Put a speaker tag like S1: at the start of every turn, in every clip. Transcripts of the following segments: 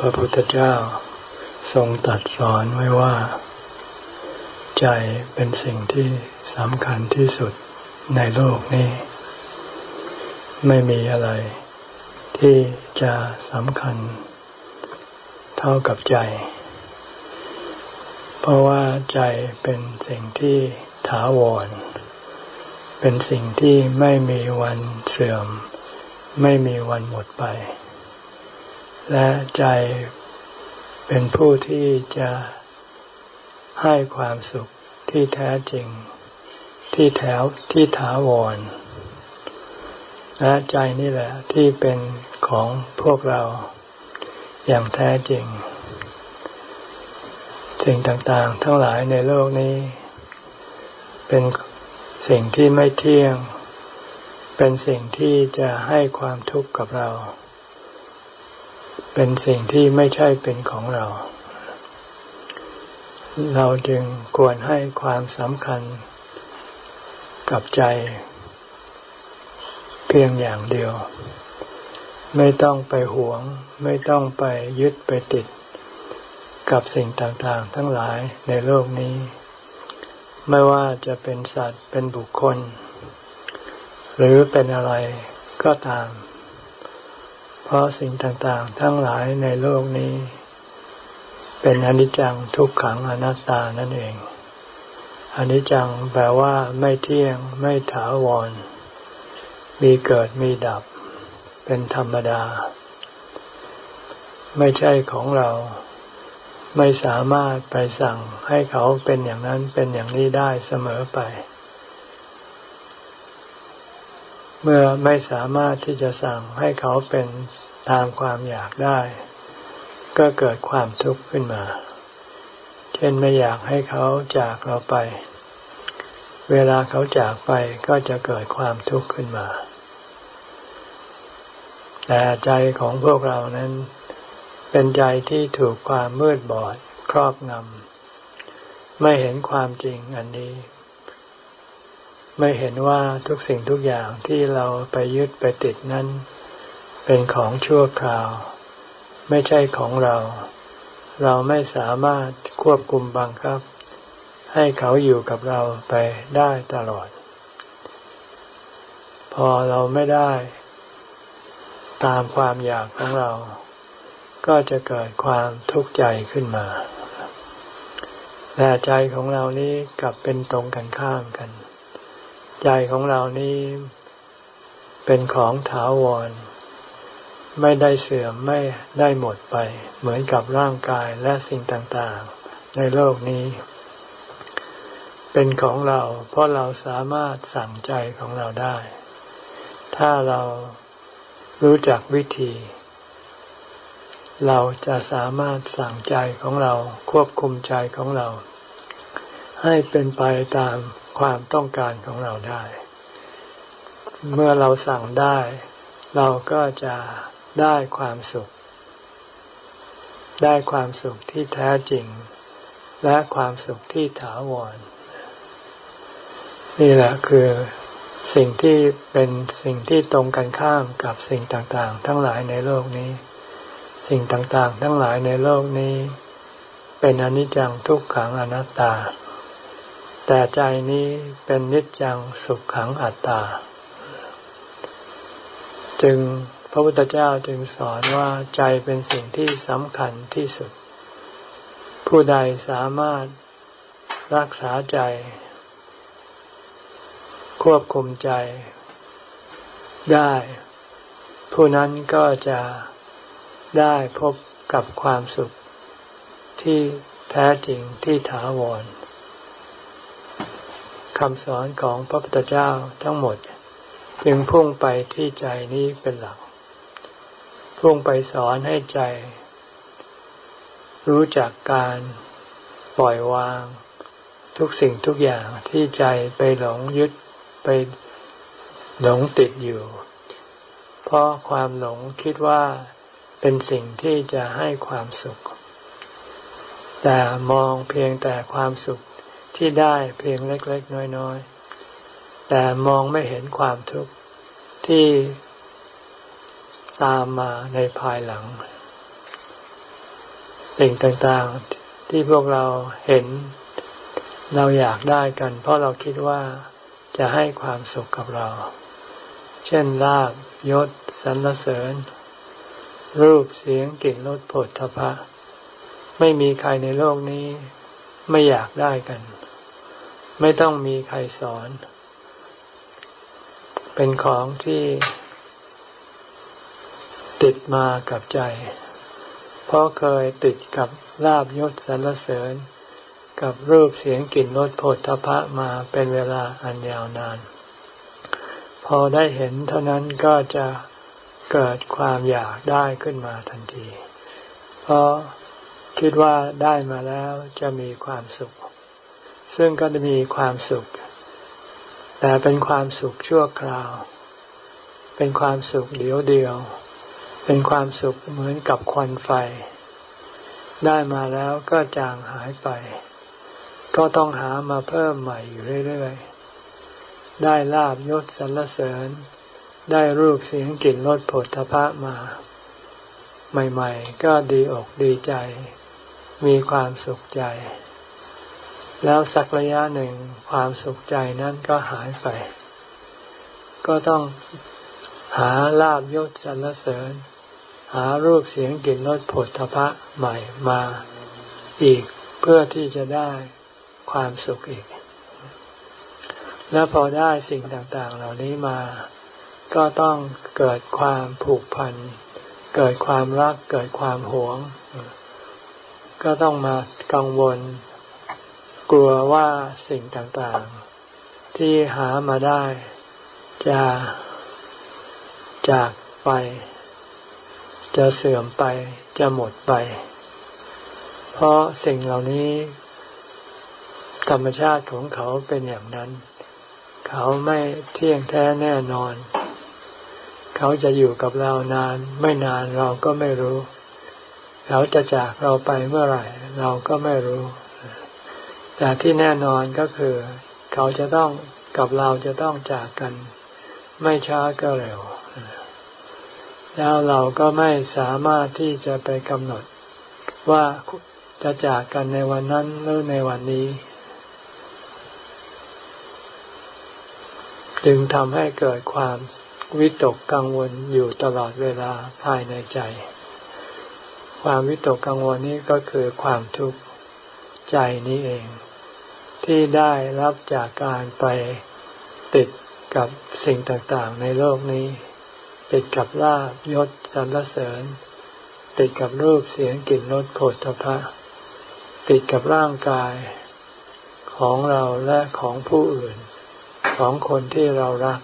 S1: พระพุทธเจ้าทรงตรัสสอนไว้ว่า ใจเป็นสิ่งที่สำคัญที่สุดในโลกนี้ ไม่มีอะไร ที่จะสำคัญ เท่ากับใจ เพราะว่าใจเป็นสิ่งที่ถาวร เป็นสิ่งที่ไม่มีวันเสื่อม ไม่มีวันหมดไป และใจเป็นผู้ที่จะให้ความสุขที่แท้จริง ที่แถวที่ถาวร และใจนี่แหละที่เป็นของพวกเราอย่างแท้จริง สิ่งต่างๆ ทั้งหลายในโลกนี้ เป็นสิ่งที่ไม่เที่ยง เป็นสิ่งที่จะให้ความทุกข์กับเรา เป็นสิ่งที่ไม่ใช่เป็นของเรา เราจึงควรให้ความสำคัญกับใจ เพียงอย่างเดียว ไม่ต้องไปหวง ไม่ต้องไปยึดไปติด กับสิ่งต่างๆ ทั้งหลายในโลกนี้ ไม่ว่าจะเป็นสัตว์เป็นบุคคล หรือเป็นอะไรก็ตาม เพราะสิ่งต่างๆ ทั้งหลายในโลกนี้ เป็นอนิจจังทุกขังอนัตตานั่นเองอนิจจังแปลว่าไม่เที่ยง ไม่ถาวร มีเกิดมีดับ เป็นธรรมดา ไม่ใช่ของเรา ไม่สามารถไปสั่งให้เขาเป็นอย่างนั้นเป็นอย่างนี้ได้เสมอไป เมื่อไม่สามารถที่จะสั่งให้เขาเป็นตามความอยากได้ ก็เกิดความทุกข์ขึ้นมา เช่นไม่อยากให้เขาจากเราไป เวลาเขาจากไปก็จะเกิดความทุกข์ขึ้นมา แต่ใจของพวกเรานั้น เป็นใจที่ถูกความมืดบอดครอบงำไม่เห็นความจริงอันนี้ ไม่เห็นว่าทุกสิ่งทุกอย่างที่เราไปยึดไปติดนั้น เป็นของชั่วคราว ไม่ใช่ของเรา เราไม่สามารถควบคุมบังคับ ให้เขาอยู่กับเราไปได้ตลอด พอเราไม่ได้ ตามความอยากของเรา ก็จะเกิดความทุกข์ใจขึ้นมาแต่ใจของเรานี้กลับเป็นตรงกันข้ามกัน ใจของเรานี้เป็นของถาวร ไม่ได้เสื่อมไม่ได้หมดไป เหมือนกับร่างกายและสิ่งต่างๆ ในโลกนี้ เป็นของเรา เพราะเราสามารถสั่งใจของเราได้ ถ้าเรารู้จักวิธี เราจะสามารถสั่งใจของเราควบคุมใจของเรา ให้เป็นไปตาม ความต้องการของเราได้ เมื่อเราสั่งได้ เราก็จะได้ความสุข ได้ความสุขที่แท้จริง และความสุขที่ถาวร นี่แหละคือสิ่งที่เป็นสิ่งที่ตรงกันข้ามกับสิ่งต่างๆ ทั้งหลายในโลกนี้ สิ่งต่างๆ ทั้งหลายในโลกนี้ เป็นอนิจจังทุกขังอนัตตา แต่ใจนี้เป็นนิจจังสุขขังอัตตา จึงพระพุทธเจ้าจึงสอนว่าใจเป็นสิ่งที่สำคัญที่สุด ผู้ใดสามารถรักษาใจ ควบคุมใจ ได้ ผู้นั้นก็จะได้พบกับความสุขที่แท้จริงที่ถาวร คำสอนของพระพุทธเจ้าทั้งหมด จึงพุ่งไปที่ใจนี้เป็นหลัก พุ่งไปสอนให้ใจ รู้จักการปล่อยวาง ทุกสิ่งทุกอย่างที่ใจไปหลงยึดไปหลงติดอยู่ เพราะความหลงคิดว่าเป็นสิ่งที่จะให้ความสุข แต่มองเพียงแต่ความสุข ที่ได้เพียงเล็กๆน้อยๆ แต่มองไม่เห็นความทุกข์ที่ตามมาในภายหลัง สิ่งต่างๆที่พวกเราเห็นเราอยากได้กัน เพราะเราคิดว่าจะให้ความสุขกับเรา เช่นลาบยศสรรเสริญ รูปเสียงกลิ่นรสผลทพะ ไม่มีใครในโลกนี้ไม่อยากได้กัน ไม่ต้องมีใครสอน เป็นของที่ติดมากับใจ เพราะเคยติดกับลาบยศสรรเสริญ กับรูปเสียงกลิ่นรสโผลทพะมาเป็นเวลาอันยาวนาน พอได้เห็นเท่านั้นก็จะเกิดความอยากได้ขึ้นมาทันที เพราะคิดว่าได้มาแล้วจะมีความสุข ซึ่งก็จะมีความสุข แต่เป็นความสุขชั่วคราว เป็นความสุขเดียวเดียว เป็นความสุขเหมือนกับควันไฟ ได้มาแล้วก็จางหายไป ก็ต้องหามาเพิ่มใหม่อยู่เรื่อยๆ ได้ลาบยศสรรเสริญ ได้รูปเสียงกลิ่นรสผลทพะมา ใหม่ ๆ ก็ดีอกดีใจ มีความสุขใจ แล้วสักระยะหนึ่งความสุขใจนั้นก็หายไป ก็ต้องหาลาบยศสรรเสริญ หารูปเสียงกลิ่นรสผลทพะใหม่มาอีกเพื่อที่จะได้ความสุขอีก แล้วพอได้สิ่งต่าง ๆ เหล่านี้มา ก็ต้องเกิดความผูกพัน เกิดความรัก เกิดความหวง ก็ต้องมากังวล กลัวว่าสิ่งต่างๆ ที่หามาได้ จะจากไป จะเสื่อมไป จะหมดไป เพราะสิ่งเหล่านี้ ธรรมชาติของเขาเป็นอย่างนั้น เขาไม่เที่ยงแท้แน่นอน เขาจะอยู่กับเรานาน ไม่นานเราก็ไม่รู้ เขาจะจากเราไปเมื่อไหร่ เราก็ไม่รู้ แต่ที่แน่นอนก็คือ เขาจะต้องกับเราจะต้องจากกัน ไม่ช้าก็เร็ว แล้วเราก็ไม่สามารถที่จะไปกำหนด ว่าจะจากกันในวันนั้นหรือในวันนี้ จึงทำให้เกิดความวิตกกังวลอยู่ตลอดเวลาภายในใจ ความวิตกกังวลนี้ก็คือความทุกข์ใจนี้เอง ที่ได้รับจากการไปติดกับสิ่งต่างๆ ในโลกนี้ ติดกับลาบยศสรรเสริญ ติดกับรูปเสียงกลิ่นรสโผฏฐพะติดกับร่างกายของเราและของผู้อื่น ของคนที่เรารัก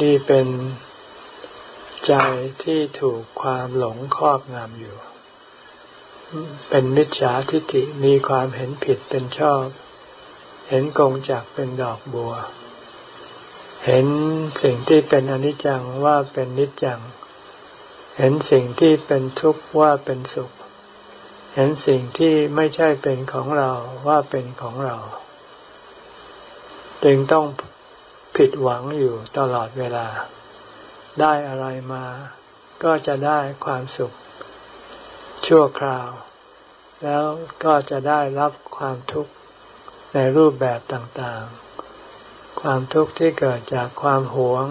S1: นี่เป็นใจที่ถูกความหลงครอบงำอยู่ เป็นมิจฉาทิฏฐิมีความเห็นผิดเป็นชอบ เห็นกงจากเป็นดอกบัว เห็นสิ่งที่เป็นอนิจจังว่าเป็นนิจจัง เห็นสิ่งที่เป็นทุกข์ว่าเป็นสุข เห็นสิ่งที่ไม่ใช่เป็นของเราว่าเป็นของเรา จึงต้องผิดหวังอยู่ตลอดเวลา ได้อะไรมา ก็จะได้ความสุขชั่วคราว แล้วก็จะได้รับความทุกข์ในรูปแบบต่างๆ ความทุกข์ที่เกิดจากความหวง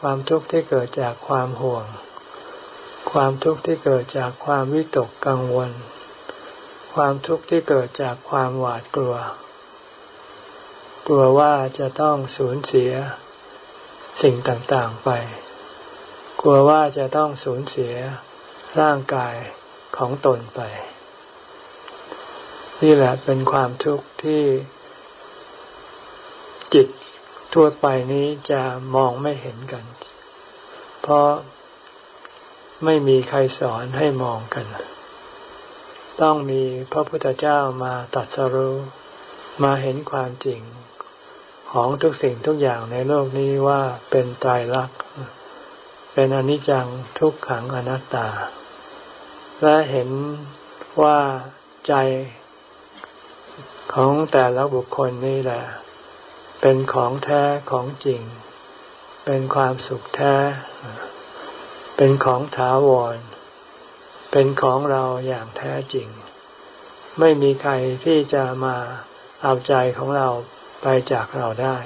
S1: ความทุกข์ที่เกิดจากความห่วง ความทุกข์ที่เกิดจากความวิตกกังวล ความทุกข์ที่เกิดจากความหวาดกลัว กลัวว่าจะต้องสูญเสียสิ่งต่างๆไป กลัวว่าจะต้องสูญเสียร่างกายของตนไป นี่แหละเป็นความทุกข์ที่จิตทั่วไปนี้จะมองไม่เห็นกัน เพราะไม่มีใครสอนให้มองกัน ต้องมีพระพุทธเจ้ามาตัดสรู้มาเห็นความจริงของทุกสิ่งทุกอย่างในโลกนี้ว่าเป็นตายรัก เป็นอนิจจังทุกขังอนัตตา และเห็นว่าใจ ของแต่ละบุคคลนี่แหละ เป็นของแท้ของจริง เป็นความสุขแท้ เป็นของถาวร เป็นของเราอย่างแท้จริง ไม่มีใครที่จะมาเอาใจของเราไปจากเราได้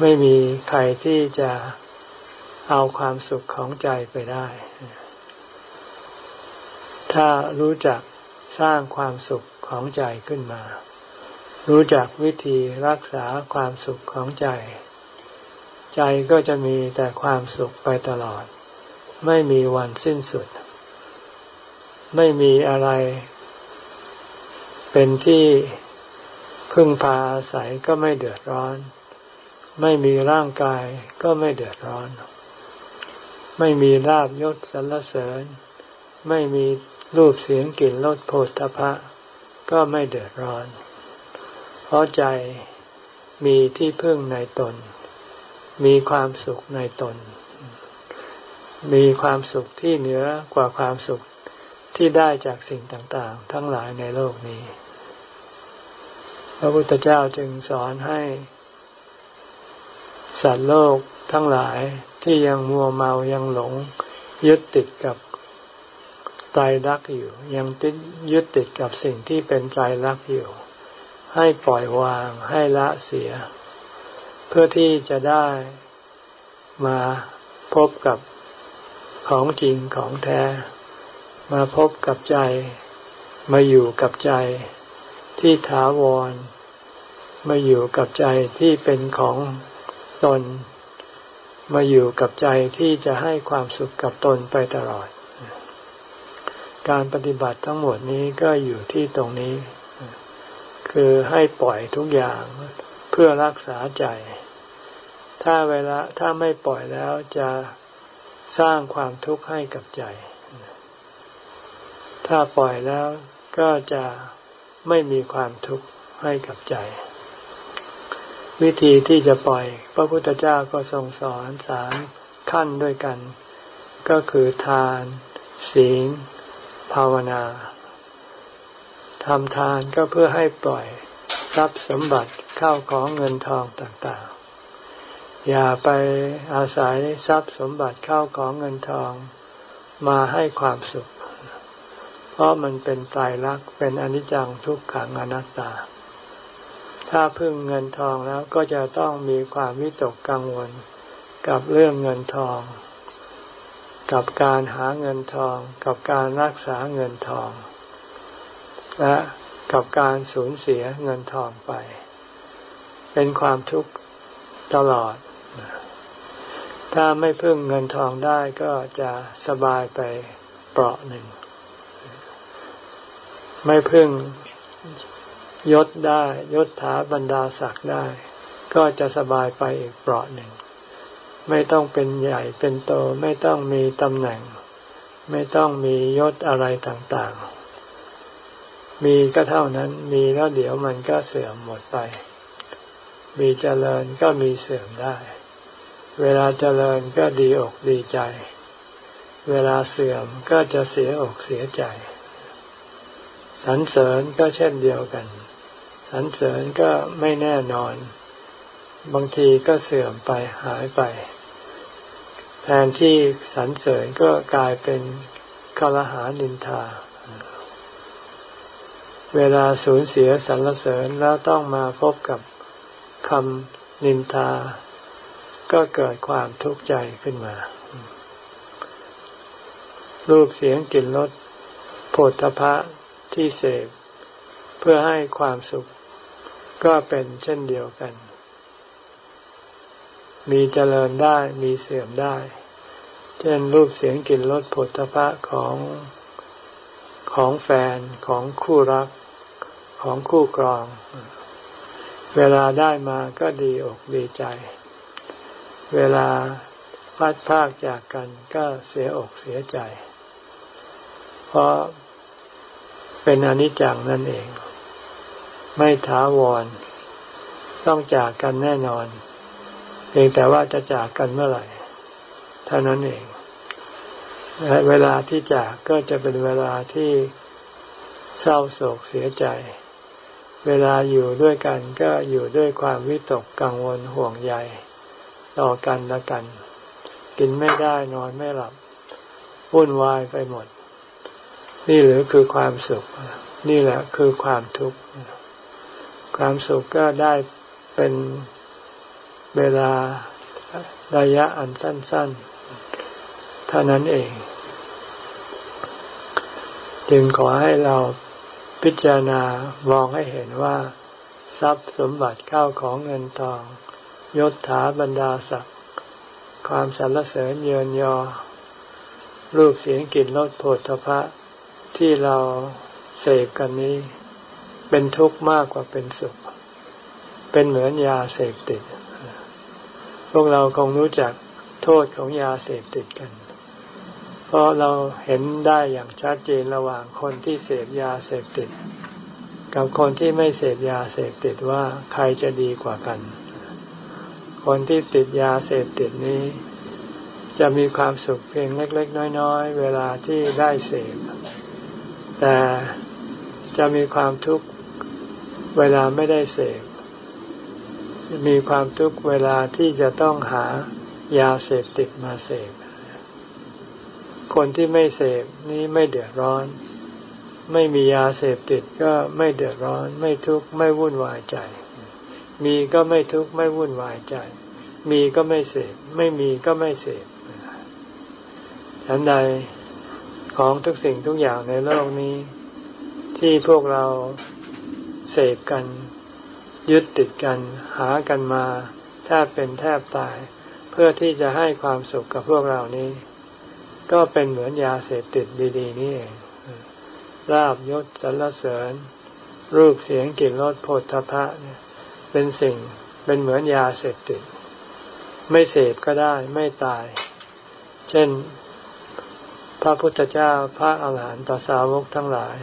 S1: ไม่มีใครที่จะเอาความสุขของใจไปได้ ถ้ารู้จักสร้างความสุขของใจขึ้นมา รู้จักวิธีรักษาความสุขของใจ ใจก็จะมีแต่ความสุขไปตลอด ไม่มีวันสิ้นสุด ไม่มีอะไร เป็นที่พึ่งพาอาศัยก็ไม่เดือดร้อน ไม่มีร่างกายก็ไม่เดือดร้อน ไม่มีลาบยศสรรเสริญ ไม่มีรูปเสียงกลิ่นรสโผฏฐพะก็ไม่เดือดร้อน เพราะใจมีที่พึ่งในตน มีความสุขในตน มีความสุขที่เหนือกว่าความสุขที่ได้จากสิ่งต่างๆ ทั้งหลายในโลกนี้ พระพุทธเจ้าจึงสอนให้ สัตว์โลกทั้งหลายที่ยังมัวเมายังหลง ยึดติดกับตายรักอยู่ ยังติดยึดติดกับสิ่งที่เป็นใจรักอยู่ ให้ปล่อยวางให้ละเสีย เพื่อที่จะได้มาพบกับของจริงของแท้ มาพบกับใจ มาอยู่กับใจที่ถาวร มาอยู่กับใจที่เป็นของตน มาอยู่กับใจที่จะให้ความสุขกับตนไปตลอด การปฏิบัติทั้งหมดนี้ก็อยู่ที่ตรงนี้ คือให้ปล่อยทุกอย่างเพื่อรักษาใจ ถ้าเวลาถ้าไม่ปล่อยแล้วจะสร้างความทุกข์ให้กับใจ ถ้าปล่อยแล้วก็จะไม่มีความทุกข์ให้กับใจ วิธีที่จะปล่อย พระพุทธเจ้าก็ทรงสอนสามขั้นด้วยกัน ก็คือทาน ศีล ภาวนา ทำทานก็เพื่อให้ปล่อยทรัพย์สมบัติเข้าของเงินทองต่างๆ อย่าไปอาศัยทรัพย์สมบัติเข้าของเงินทองมาให้ความสุข เพราะมันเป็นตายรักเป็นอนิจจังทุกขังอนัตตา ถ้าพึ่งเงินทองแล้วก็จะต้องมีความวิตกกังวลกับเรื่องเงินทอง กับการหาเงินทอง กับการรักษาเงินทอง และกับการสูญเสียเงินทองไป เป็นความทุกข์ตลอด ถ้าไม่พึ่งเงินทองได้ก็จะสบายไปเปราะหนึ่ง ไม่พึ่งยศได้ยศถาบรรดาศักดิ์ได้ ก็จะสบายไปอีกเปราะหนึ่ง ไม่ต้องเป็นใหญ่เป็นโต ไม่ต้องมีตำแหน่ง ไม่ต้องมียศอะไรต่างๆ มีก็เท่านั้น มีแล้วเดี๋ยวมันก็เสื่อมหมดไป มีเจริญก็มีเสื่อมได้ เวลาเจริญก็ดีอกดีใจ เวลาเสื่อมก็จะเสียอกเสียใจ สรรเสริญก็เช่นเดียวกัน สรรเสริญก็ไม่แน่นอน บางทีก็เสื่อมไปหายไป แทนที่สรรเสริญก็กลายเป็นคาหานินทา เวลาสูญเสียสรรเสริญแล้วต้องมาพบกับคำนินทา ก็เกิดความทุกข์ใจขึ้นมา รูปเสียงกลิ่นรสโผฏฐพะที่เสพเพื่อให้ความสุข ก็เป็นเช่นเดียวกัน มีเจริญได้มีเสื่อมได้ เช่นรูปเสียงกลิ่นรสผลพะของของแฟนของคู่รัก ของคู่ครอง เวลาได้มาก็ดีอกดีใจ เวลาพัดพากจากกันก็เสียอกเสียใจ เพราะเป็นอนิจจังนั่นเอง ไม่ถาวร ต้องจากกันแน่นอนพียงแต่ว่าจะจากกันเมื่อไหร่ เท่านั้นเองและเวลาที่จากก็จะเป็นเวลาที่เศร้าโศกเสียใจ เวลาอยู่ด้วยกันก็อยู่ด้วยความวิตกกังวลห่วงใยต่อกันและกัน กินไม่ได้นอนไม่หลับวุ่นวายไปหมด นี่หรือคือความสุข นี่แหละคือความทุกข์ความสุขก็ได้เป็นเวลาระยะอันสั้น ๆ เท่านั้นเอง จึงขอให้เรา พิจารณามองให้เห็นว่า ทรัพย์สมบัติเข้าของเงินทองยศถาบรรดาศักดิ์ความสรรเสริญเยินยอ รูปเสียงกลิ่นรสโผฏฐพะที่เราเสพกันนี้ เป็นทุกข์มากกว่าเป็นสุข เป็นเหมือนยาเสพติด พวกเราคงรู้จักโทษของยาเสพติดกัน เพราะเราเห็นได้อย่างชัดเจนระหว่างคนที่เสพยาเสพติด กับคนที่ไม่เสพยาเสพติดว่าใครจะดีกว่ากัน คนที่ติดยาเสพติดนี้ จะมีความสุขเพียงเล็ก ๆ น้อย ๆ เวลาที่ได้เสพ แต่จะมีความทุกข์เวลาไม่ได้เสพมีความทุกข์เวลาที่จะต้องหายาเสพติดมาเสพ คนที่ไม่เสพนี้ไม่เดือดร้อน ไม่มียาเสพติดก็ไม่เดือดร้อน ไม่ทุกข์ไม่วุ่นวายใจ มีก็ไม่ทุกข์ไม่วุ่นวายใจ มีก็ไม่เสพไม่มีก็ไม่เสพฉันใดของทุกสิ่งทุกอย่างในโลกนี้ ที่พวกเราเสพกัน ยึดติดกัน หากันมาแทบเป็นแทบตาย เพื่อที่จะให้ความสุขกับพวกเรานี้ ก็เป็นเหมือนยาเสพติดดีๆนี่เองลาบยศสรรเสริญ รูปเสียงกลิ่นรสโผฏฐพะเนี่ยเป็นสิ่งเป็นเหมือนยาเสพติด ไม่เสพก็ได้ไม่ตาย เช่น พระพุทธเจ้าพระอาหารหันตสาวกทั้งหลาย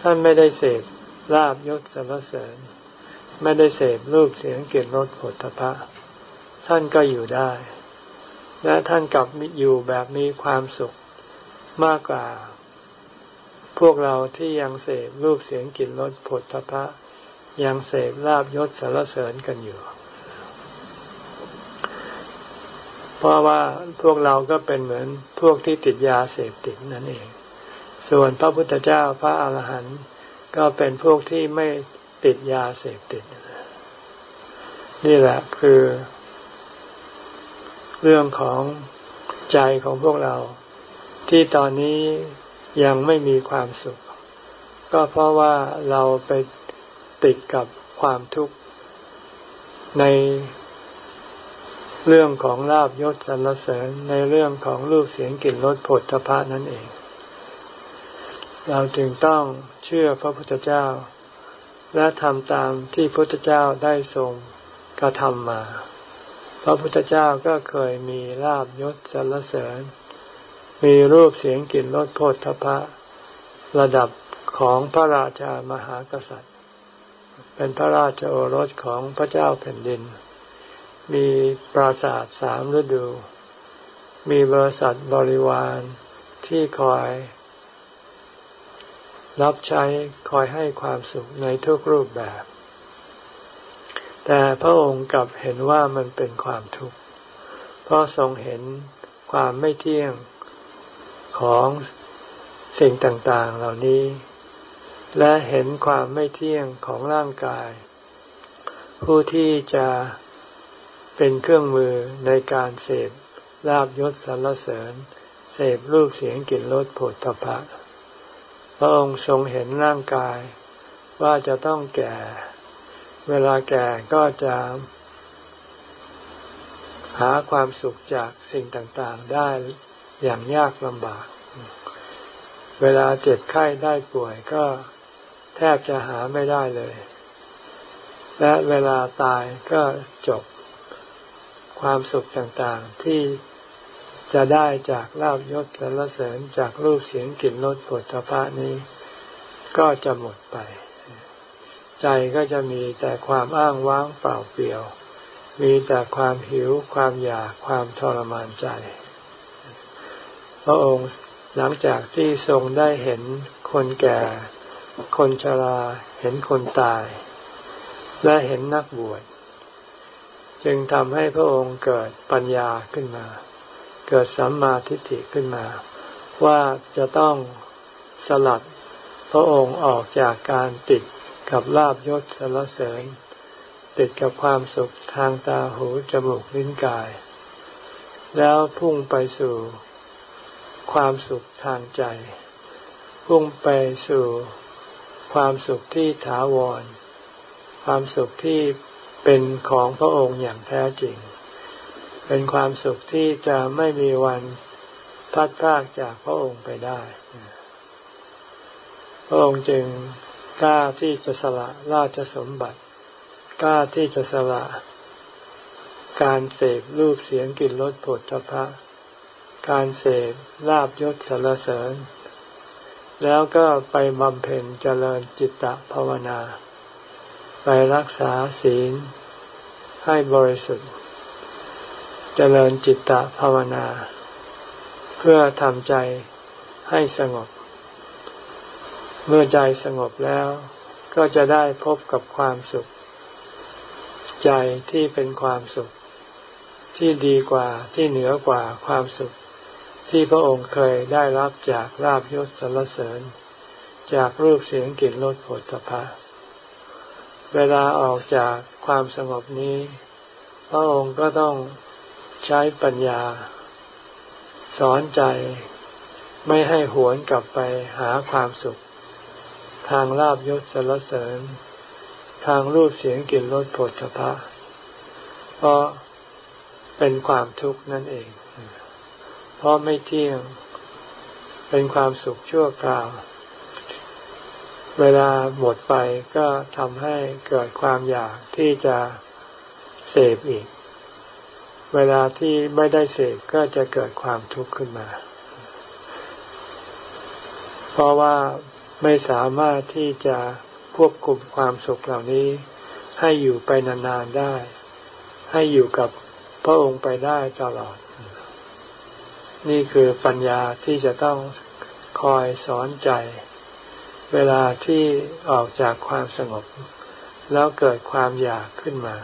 S1: ท่านไม่ได้เสพลาบยศสรรเสริญ ไม่ได้เสพรูปเสียงเกลิ่นรสโผลพะ ท่านก็อยู่ได้ และท่านกลับอยู่แบบมีความสุขมากกว่า พวกเราที่ยังเสพรูปเสียงกลิ่นรสผลพระยังเสพลาบยศสรรเสริญกันอยู่ เพราะว่าพวกเราก็เป็นเหมือนพวกที่ติดยาเสพติดนั่นเอง ส่วนพระพุทธเจ้าพระอาหารหันต์ก็เป็นพวกที่ไม่ติดยาเสพติด นี่แหละคือ เรื่องของใจของพวกเรา ที่ตอนนี้ยังไม่มีความสุข ก็เพราะว่าเราไปติดกับความทุกข์ในเรื่องของลาบยศสรรเสริญในเรื่องของรูปเสียงกลิ่นรสผลทพะนั่นเอง เราจึงต้องเชื่อพระพุทธเจ้า และทำตามที่พระพุทธเจ้าได้ทรงกระทำมา พระพุทธเจ้าก็เคยมีลาบยศสรรเสริญ มีรูปเสียงกลิ่นรสโพธพะ ระดับของพระราชามหากษัตริย์ เป็นพระราชโอรสของพระเจ้าแผ่นดิน มีปราสาทสามฤดู มีบริษัทบริวารที่คอย รับใช้คอยให้ความสุขในทุกรูปแบบ แต่พระองค์กลับเห็นว่ามันเป็นความทุกข์ เพราะทรงเห็นความไม่เที่ยงของสิ่งต่างๆเหล่านี้ และเห็นความไม่เที่ยงของร่างกาย ผู้ที่จะเป็นเครื่องมือในการเสพลาบยศสรรเสริญ เสพรูปเสียงกลิ่นรสผลตภะพระองค์ทรงเห็นร่างกายว่าจะต้องแก่ เวลาแก่ก็จะหาความสุขจากสิ่งต่างๆได้อย่างยากลำบาก เวลาเจ็บไข้ได้ป่วยก็แทบจะหาไม่ได้เลย และเวลาตายก็จบความสุขต่างๆที่จะได้จากลาบยศสรรเสริญจากรูปเสียงกลิ่นรสผลพระนี้ ก็จะหมดไป ใจก็จะมีแต่ความอ้างว้างเปล่าเปลี่ยว มีแต่ความหิว ความอยาก ความทรมานใจ พระองค์หลังจากที่ทรงได้เห็นคนแก่ คนชรา เห็นคนตาย และเห็นนักบวช จึงทำให้พระองค์เกิดปัญญาขึ้นมา เกิดสัมมาทิฏฐิขึ้นมา ว่าจะต้องสลัดพระองค์ออกจากการติด กับลาบยศสรรเสริญ ติดกับความสุขทางตาหูจมูกลิ้นกาย แล้วพุ่งไปสู่ความสุขทางใจ พุ่งไปสู่ความสุขที่ถาวร ความสุขที่เป็นของพระองค์อย่างแท้จริง เป็นความสุขที่จะไม่มีวันพัดพากจากพระองค์ไปได้ พระองค์จึง กล้าที่จะสละราชสมบัติ กล้าที่จะสละ การเสพรูปเสียงกลิ่นรสผลทพะการเสพลาบยศสารเสริญ แล้วก็ไปบำเพ็ญเจริญจิตตภาวนา ไปรักษาศีลให้บริสุทธิ์ เจริญจิตตภาวนา เพื่อทำใจให้สงบ เมื่อใจสงบแล้ว ก็จะได้พบกับความสุข ใจที่เป็นความสุข ที่ดีกว่าที่เหนือกว่าความสุข ที่พระองค์เคยได้รับจากลาบยศสรรเสริญ จากรูปเสียงกลิ่นรสผลพะเวลาออกจากความสงบนี้ พระองค์ก็ต้องใช้ปัญญา สอนใจไม่ให้หวนกลับไปหาความสุข ทางลาบยศสรรเสริญ ทางรูปเสียงกลิ่นรสผลพะเพราะเป็นความทุกข์นั่นเอง เพราะไม่เที่ยง เป็นความสุขชั่วคราว เวลาหมดไปก็ทำให้เกิดความอยากที่จะเสพอีก เวลาที่ไม่ได้เสพก็จะเกิดความทุกข์ขึ้นมา เพราะว่า ไม่สามารถที่จะควบคุมความสุขเหล่านี้ ให้อยู่ไปนานๆได้ ให้อยู่กับพระองค์ไปได้ตลอด นี่คือปัญญาที่จะต้องคอยสอนใจ เวลาที่ออกจากความสงบ แล้วเกิดความอยากขึ้นมา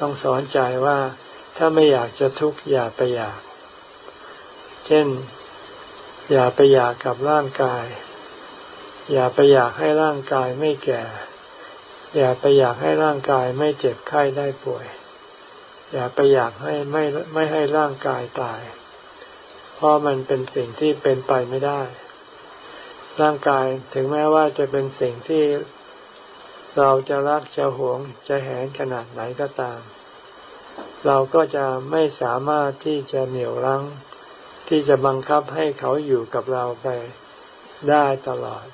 S1: ต้องสอนใจว่าถ้าไม่อยากจะทุกข์อย่าไปอยาก เช่น อย่าไปอยากกับร่างกาย อย่าไปอยากให้ร่างกายไม่แก่ อย่าไปอยากให้ร่างกายไม่เจ็บไข้ได้ป่วย อย่าไปอยากให้ไม่ไม่ให้ร่างกายตาย เพราะมันเป็นสิ่งที่เป็นไปไม่ได้ ร่างกายถึงแม้ว่าจะเป็นสิ่งที่เราจะรักจะหวงจะแหนขนาดไหนก็ตาม เราก็จะไม่สามารถที่จะเหนี่ยวรั้ง ที่จะบังคับให้เขาอยู่กับเราไปได้ตลอด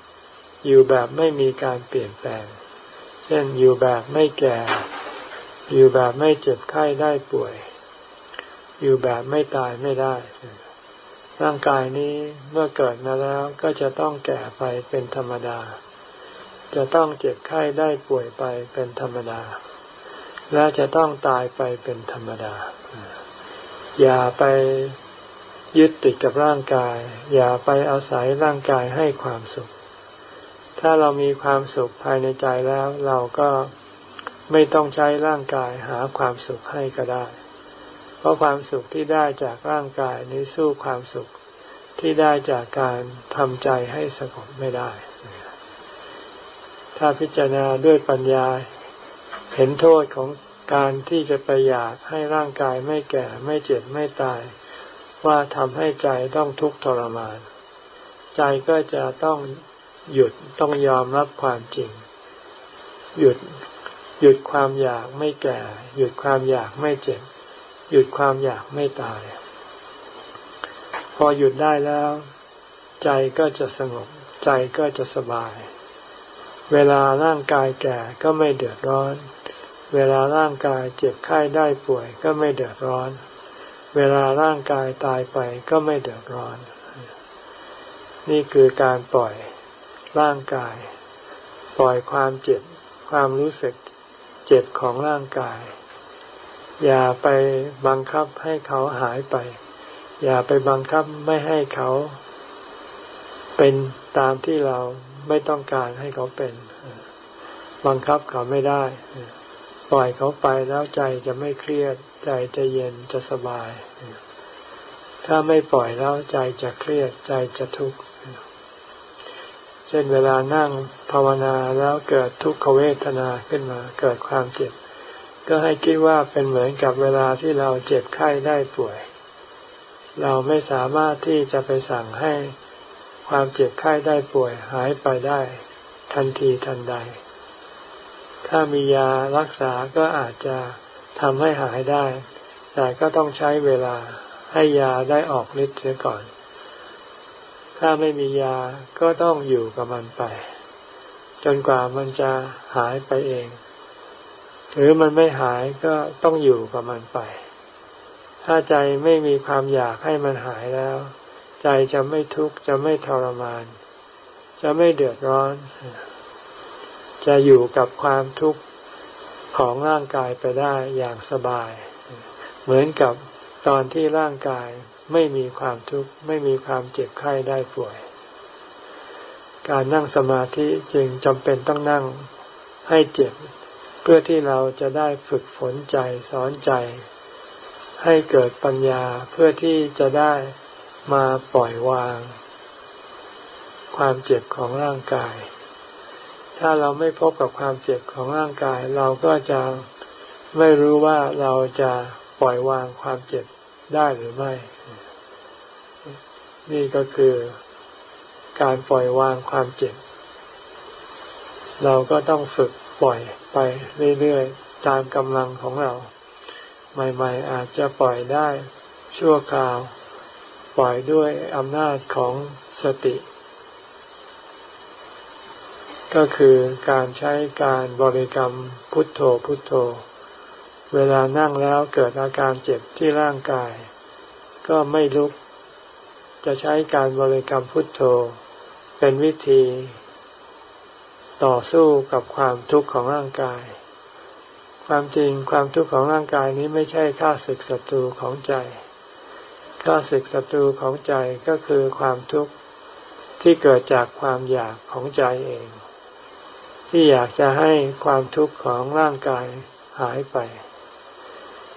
S1: อยู่แบบไม่มีการเปลี่ยนแปลง เช่นอยู่แบบไม่แก่ อยู่แบบไม่เจ็บไข้ได้ป่วย อยู่แบบไม่ตายไม่ได้ ร่างกายนี้เมื่อเกิดมาแล้วก็จะต้องแก่ไปเป็นธรรมดา จะต้องเจ็บไข้ได้ป่วยไปเป็นธรรมดา และจะต้องตายไปเป็นธรรมดา อย่าไปยึดติดกับร่างกาย อย่าไปอาศัยร่างกายให้ความสุข ถ้าเรามีความสุขภายในใจแล้ว เราก็ไม่ต้องใช้ร่างกายหาความสุขให้ก็ได้ เพราะความสุขที่ได้จากร่างกายนี้สู้ความสุขที่ได้จากการทำใจให้สงบไม่ได้ ถ้าพิจารณาด้วยปัญญาเห็นโทษของการที่จะไปอยากให้ร่างกายไม่แก่ไม่เจ็บไม่ตาย ว่าทำให้ใจต้องทุกข์ทรมาน ใจก็จะต้อง หยุดต้องยอมรับความจริง หยุดหยุดความอยากไม่แก่ หยุดความอยากไม่เจ็บ หยุดความอยากไม่ตาย พอหยุดได้แล้ว ใจก็จะสงบ ใจก็จะสบาย เวลาร่างกายแก่ก็ไม่เดือดร้อน เวลาร่างกายเจ็บไข้ได้ป่วยก็ไม่เดือดร้อน เวลาร่างกายตายไปก็ไม่เดือดร้อน นี่คือการปล่อย ร่างกาย ปล่อยความเจ็บความรู้สึกเจ็บของร่างกาย อย่าไปบังคับให้เขาหายไป อย่าไปบังคับไม่ให้เขา เป็นตามที่เราไม่ต้องการให้เขาเป็น บังคับเขาไม่ได้ ปล่อยเขาไปแล้วใจจะไม่เครียด ใจจะเย็นจะสบาย ถ้าไม่ปล่อยแล้วใจจะเครียดใจจะทุกข์ เช่นเวลานั่งภาวนาแล้วเกิดทุกขเวทนาขึ้นมา เกิดความเจ็บ ก็ให้คิดว่าเป็นเหมือนกับเวลาที่เราเจ็บไข้ได้ป่วย เราไม่สามารถที่จะไปสั่งให้ความเจ็บไข้ได้ป่วยหายไปได้ ทันทีทันใด ถ้ามียารักษาก็อาจจะทำให้หายได้ แต่ก็ต้องใช้เวลาให้ยาได้ออกฤทธิ์เสียก่อน ถ้าไม่มียาก็ต้องอยู่กับมันไป จนกว่ามันจะหายไปเอง หรือมันไม่หายก็ต้องอยู่กับมันไป ถ้าใจไม่มีความอยากให้มันหายแล้ว ใจจะไม่ทุกข์จะไม่ทรมาน จะไม่เดือดร้อน จะอยู่กับความทุกข์ของร่างกายไปได้อย่างสบาย เหมือนกับตอนที่ร่างกาย ไม่มีความทุกข์ไม่มีความเจ็บไข้ได้ป่วย การนั่งสมาธิจึงจำเป็นต้องนั่งให้เจ็บ เพื่อที่เราจะได้ฝึกฝนใจสอนใจ ให้เกิดปัญญาเพื่อที่จะได้มาปล่อยวาง ความเจ็บของร่างกาย ถ้าเราไม่พบกับความเจ็บของร่างกาย เราก็จะไม่รู้ว่าเราจะปล่อยวางความเจ็บได้หรือไม่ นี่ก็คือการปล่อยวางความเจ็บ เราก็ต้องฝึกปล่อยไปเรื่อยๆ ตามกำลังของเรา ใหม่ๆอาจจะปล่อยได้ชั่วคราว ปล่อยด้วยอำนาจของสติ ก็คือการใช้การบริกรรมพุทโธพุทโธ เวลานั่งแล้วเกิดอาการเจ็บที่ร่างกาย ก็ไม่ลุก จะใช้การบริกรรมพุทโธ เป็นวิธี ต่อสู้กับความทุกข์ของร่างกาย ความจริงความทุกข์ของร่างกายนี้ไม่ใช่ข้าศึกศัตรูของใจข้าศึกศัตรูของใจก็คือความทุกข์ที่เกิดจากความอยากของใจเอง ที่อยากจะให้ความทุกข์ของร่างกายหายไป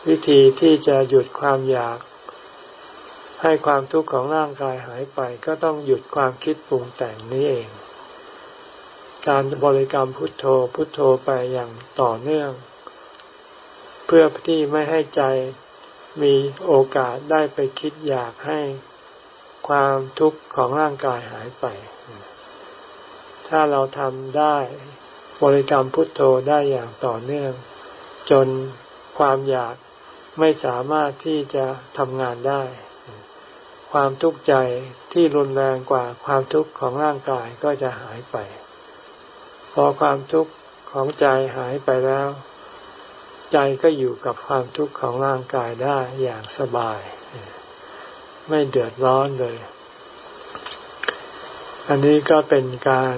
S1: วิธีที่จะหยุดความอยาก ให้ความทุกข์ของร่างกายหายไป ก็ต้องหยุดความคิดปรุงแต่งนี้เอง การบริกรรมพุทโธพุทโธไปอย่างต่อเนื่อง เพื่อที่ไม่ให้ใจมีโอกาสได้ไปคิดอยากให้ความทุกข์ของร่างกายหายไป ถ้าเราทำได้บริกรรมพุทโธได้อย่างต่อเนื่อง จนความอยากไม่สามารถที่จะทำงานได้ ความทุกข์ใจที่รุนแรงกว่าความทุกข์ของร่างกายก็จะหายไป พอความทุกข์ของใจหายไปแล้ว ใจก็อยู่กับความทุกข์ของร่างกายได้อย่างสบาย ไม่เดือดร้อนเลย อันนี้ก็เป็นการ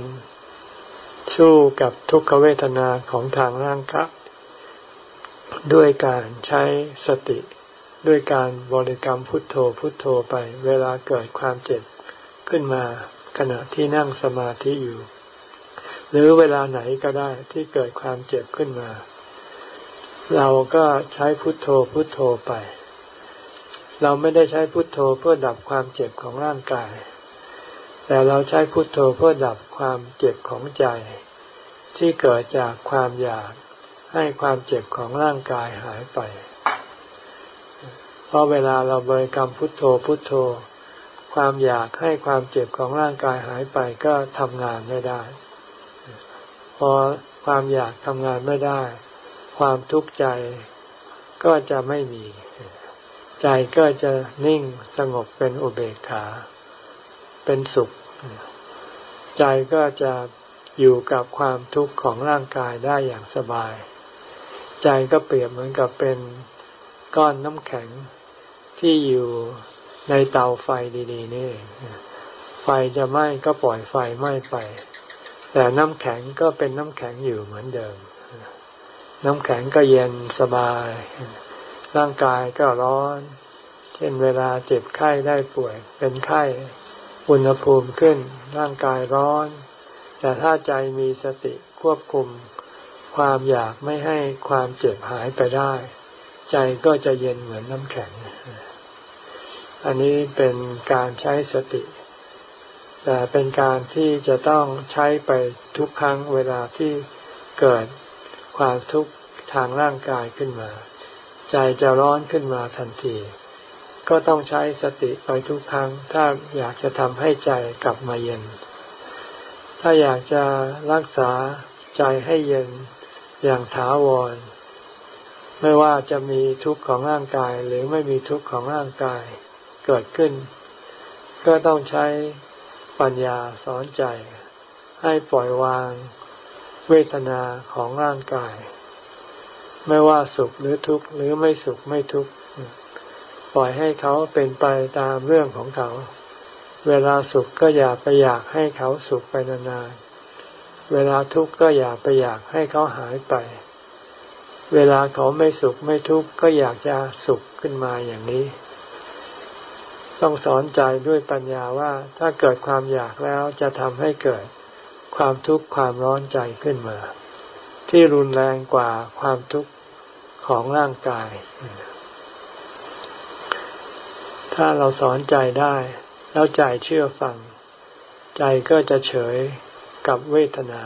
S1: สู้กับทุกขเวทนาของทางร่างกายด้วยการใช้สติ ด้วยการบริกรรมพุทโธพุทโธไป เวลาเกิดความเจ็บขึ้นมาขณะที่นั่งสมาธิอยู่ หรือเวลาไหนก็ได้ที่เกิดความเจ็บขึ้นมา เราก็ใช้พุทโธพุทโธไป เราไม่ได้ใช้พุทโธเพื่อดับความเจ็บของร่างกาย แต่เราใช้พุทโธเพื่อดับความเจ็บของใจ ที่เกิดจากความอยากให้ความเจ็บของร่างกายหายไป เพราะเวลาเราบริกรรมพุทโธพุทโธ ความอยากให้ความเจ็บของร่างกายหายไปก็ทำงานไม่ได้ พอความอยากทำงานไม่ได้ ความทุกข์ใจก็จะไม่มี ใจก็จะนิ่งสงบเป็นอุเบกขา เป็นสุข ใจก็จะอยู่กับความทุกข์ของร่างกายได้อย่างสบาย ใจก็เปรียบเหมือนกับเป็นก้อนน้ำแข็ง ที่อยู่ในเตาไฟดีๆนี่ไฟจะไหม้ก็ปล่อยไฟไหม้ไป แต่น้ำแข็งก็เป็นน้ำแข็งอยู่เหมือนเดิม น้ำแข็งก็เย็นสบาย ร่างกายก็ร้อน เช่นเวลาเจ็บไข้ได้ป่วย เป็นไข้อุณหภูมิขึ้น ร่างกายร้อน แต่ถ้าใจมีสติควบคุมความอยากไม่ให้ความเจ็บหายไปได้ ใจก็จะเย็นเหมือนน้ำแข็ง อันนี้เป็นการใช้สติ แต่เป็นการที่จะต้องใช้ไปทุกครั้งเวลาที่เกิดความทุกข์ทางร่างกายขึ้นมา ใจจะร้อนขึ้นมาทันที ก็ต้องใช้สติไปทุกครั้ง ถ้าอยากจะทำให้ใจกลับมาเย็น ถ้าอยากจะรักษาใจให้เย็นอย่างถาวร ไม่ว่าจะมีทุกข์ของร่างกายหรือไม่มีทุกข์ของร่างกายเกิดขึ้น ก็ต้องใช้ปัญญาสอนใจ ให้ปล่อยวางเวทนาของร่างกาย ไม่ว่าสุขหรือทุกข์หรือไม่สุขไม่ทุกข์ปล่อยให้เขาเป็นไปตามเรื่องของเขา เวลาสุขก็อย่าไปอยากให้เขาสุขไปนานๆเวลาทุกข์ก็อย่าไปอยากให้เขาหายไป เวลาเขาไม่สุขไม่ทุกข์ก็อยากจะสุขขึ้นมาอย่างนี้ ต้องสอนใจด้วยปัญญาว่าถ้าเกิดความอยากแล้วจะทำให้เกิดความทุกข์ความร้อนใจขึ้นมา ที่รุนแรงกว่าความทุกข์ของร่างกาย ถ้าเราสอนใจได้ แล้วใจเชื่อฟัง ใจก็จะเฉยกับเวทนา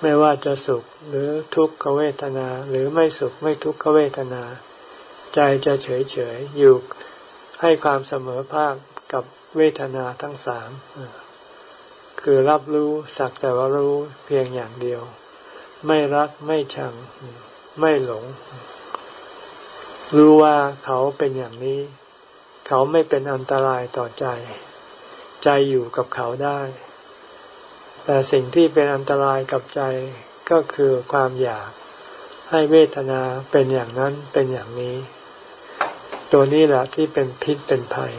S1: ไม่ว่าจะสุขหรือทุกขเวทนา หรือไม่สุขไม่ทุกขเวทนา ใจจะเฉยเฉยอยู่ให้ความเสมอภาคกับเวทนาทั้งสามคือรับรู้สักแต่ว่ารู้เพียงอย่างเดียว ไม่รักไม่ชัง ไม่หลง รู้ว่าเขาเป็นอย่างนี้ เขาไม่เป็นอันตรายต่อใจ ใจอยู่กับเขาได้ แต่สิ่งที่เป็นอันตรายกับใจ ก็คือความอยากให้เวทนาเป็นอย่างนั้นเป็นอย่างนี้ ตัวนี้แหละที่เป็นพิษเป็นภัย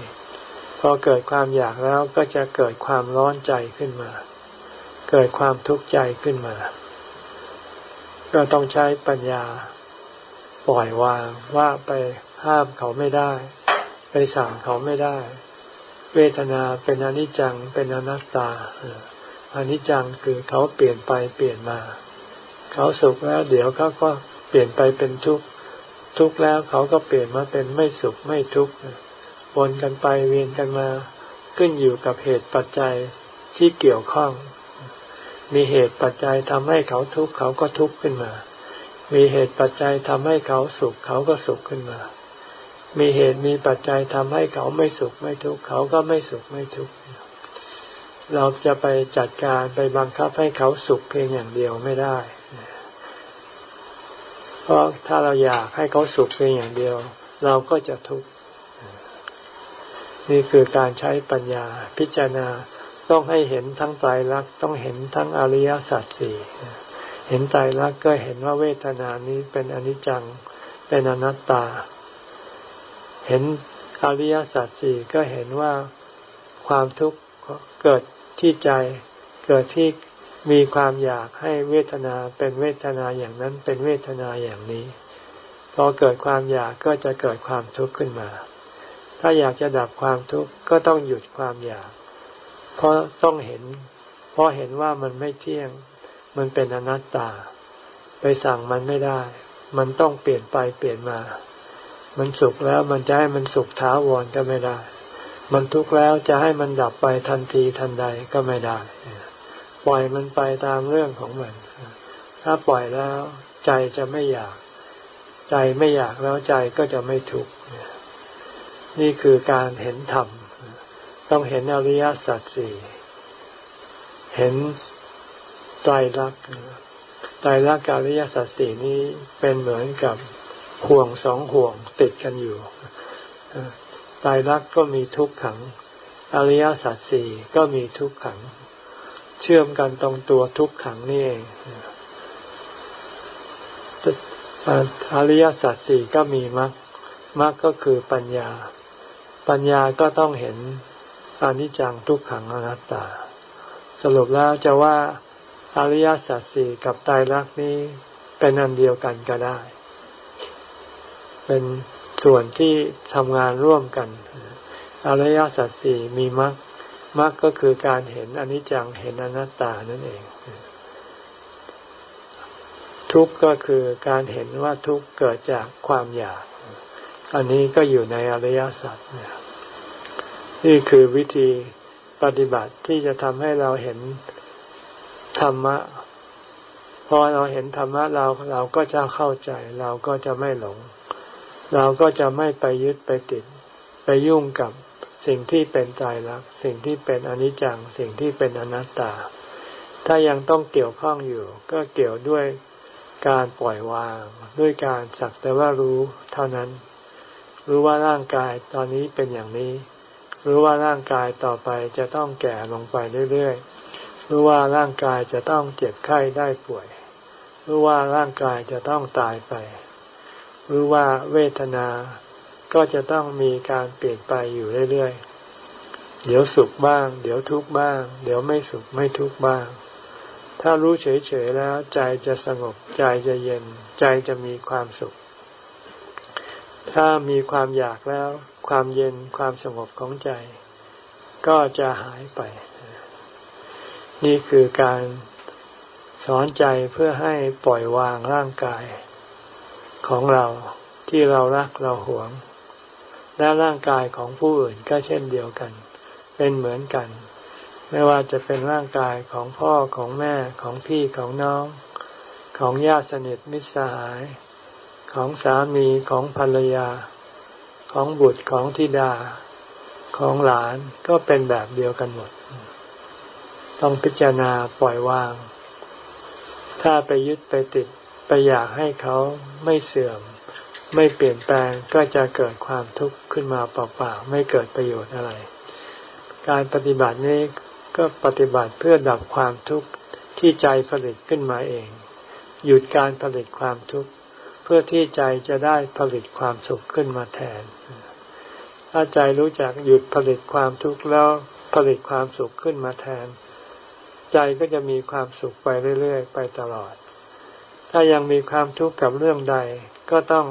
S1: พอเกิดความอยากแล้วก็จะเกิดความร้อนใจขึ้นมา เกิดความทุกข์ใจขึ้นมา ก็ต้องใช้ปัญญาปล่อยวางว่าไปห้ามเขาไม่ได้ ไปสั่งเขาไม่ได้ เวทนาเป็นอนิจจังเป็นอนัตตาอนิจจังคือเขาเปลี่ยนไปเปลี่ยนมา เขาสุขแล้ว เดี๋ยวเขาก็เปลี่ยนไปเป็นทุกข์ทุกข์แล้วเขาก็เปลี่ยนมาเป็นไม่สุขไม่ทุกข์วนกันไปเวียนกันมา ขึ้นอยู่กับเหตุปัจจัยที่เกี่ยวข้อง มีเหตุปัจจัยทำให้เขาทุกข์เขาก็ทุกข์ขึ้นมา มีเหตุปัจจัยทำให้เขาสุขเขาก็สุขขึ้นมา มีเหตุมีปัจจัยทำให้เขาไม่สุขไม่ทุกข์เขาก็ไม่สุขไม่ทุกข์เราจะไปจัดการไปบังคับให้เขาสุขเพียงอย่างเดียวไม่ได้ พราะถ้าเราอยากให้เขาสุขเพียงอย่างเดียว เราก็จะทุกข์นี่คือการใช้ปัญญาพิจารณาต้องให้เห็นทั้งไตรลักษณ์ต้องเห็นทั้งอริยสัจสี่เห็นไตรลักษณ์ก็เห็นว่าเวทนานี้เป็นอนิจจังเป็นอนัตตา เห็นอริยสัจสี่ก็เห็นว่าความทุกข์เกิดที่ใจ เกิดที่ มีความอยากให้เวทนาเป็นเวทนาอย่างนั้นเป็นเวทนาอย่างนี้ พอเกิดความอยากก็จะเกิดความทุกข์ขึ้นมา ถ้าอยากจะดับความทุกข์ก็ต้องหยุดความอยาก เพราะต้องเห็น เพราะเห็นว่ามันไม่เที่ยง มันเป็นอนัตตา ไปสั่งมันไม่ได้ มันต้องเปลี่ยนไปเปลี่ยนมา มันสุขแล้วมันจะให้มันสุขท้าวรก็ไม่ได้ มันทุกข์แล้วจะให้มันดับไปทันทีทันใดก็ไม่ได้ ปล่อยมันไปตามเรื่องของมัน ถ้าปล่อยแล้วใจจะไม่อยาก ใจไม่อยากแล้วใจก็จะไม่ทุกข์นี่คือการเห็นธรรม ต้องเห็นอริยสัจสี่เห็นไตรลักษณ์ไตรลักษณ์อริยสัจสี่นี้เป็นเหมือนกับห่วงสองห่วงติดกันอยู่ไตรลักษณ์ก็มีทุกขัง อริยสัจสี่ก็มีทุกขัง เชื่อมกันตรงตัวทุกขังนี่เองอริยสัจสี่ก็มีมรรคมรรคก็คือปัญญา ปัญญาก็ต้องเห็นอนิจจังทุกขังอนัตตา สรุปแล้วจะว่าอริยสัจสี่กับตายรักนี้เป็นอันเดียวกันก็ได้ เป็นส่วนที่ทำงานร่วมกัน อริยสัจสี่มีมรรค มรรคก็คือการเห็นอนิจจังเห็นอนัตตานั่นเอง ทุกข์ก็คือการเห็นว่าทุกข์เกิดจากความอยาก อันนี้ก็อยู่ในอริยสัจนี่คือวิธีปฏิบัติที่จะทำให้เราเห็นธรรมะพอเราเห็นธรรมะเราเราก็จะเข้าใจ เราก็จะไม่หลง เราก็จะไม่ไปยึดไปติด ไปยุ่งกับ สิ่งที่เป็นตายรักสิ่งที่เป็นอนิจจัง สิ่งที่เป็นอนัตตา ถ้ายังต้องเกี่ยวข้องอยู่ ก็เกี่ยวด้วยการปล่อยวาง ด้วยการสักแต่ว่ารู้เท่านั้น รู้ว่าร่างกายตอนนี้เป็นอย่างนี้ รู้ว่าร่างกายต่อไปจะต้องแก่ลงไปเรื่อยๆ รู้ว่าร่างกายจะต้องเจ็บไข้ได้ป่วย รู้ว่าร่างกายจะต้องตายไป รู้ว่าเวทนา ก็จะต้องมีการเปลี่ยนไปอยู่เรื่อยๆ เดี๋ยวสุขบ้าง เดี๋ยวทุกข์บ้าง เดี๋ยวไม่สุขไม่ทุกข์บ้าง ถ้ารู้เฉยๆแล้วใจจะสงบใจจะเย็น ใจจะมีความสุข ถ้ามีความอยากแล้ว ความเย็นความสงบของใจ ก็จะหายไป นี่คือการสอนใจเพื่อให้ปล่อยวางร่างกายของเราที่เรารักเราหวง และร่างกายของผู้อื่นก็เช่นเดียวกัน เป็นเหมือนกัน ไม่ว่าจะเป็นร่างกายของพ่อของแม่ของพี่ของน้อง ของญาติสนิทมิตรสหาย ของสามีของภรรยา ของบุตรของธิดา ของหลานก็เป็นแบบเดียวกันหมด ต้องพิจารณาปล่อยวาง ถ้าไปยึดไปติดไปอยากให้เขาไม่เสื่อม ไม่เปลี่ยนแปลงก็จะเกิดความทุกข์ขึ้นมาเปล่าๆไม่เกิดประโยชน์อะไร การปฏิบัตินี้ก็ปฏิบัติเพื่อดับความทุกข์ที่ใจผลิตขึ้นมาเอง หยุดการผลิตความทุกข์เพื่อที่ใจจะได้ผลิตความสุขขึ้นมาแทน ถ้าใจรู้จักหยุดผลิตความทุกข์แล้วผลิตความสุขขึ้นมาแทน ใจก็จะมีความสุขไปเรื่อยๆ ไปตลอด ถ้ายังมีความทุกข์กับเรื่องใดก็ต้อง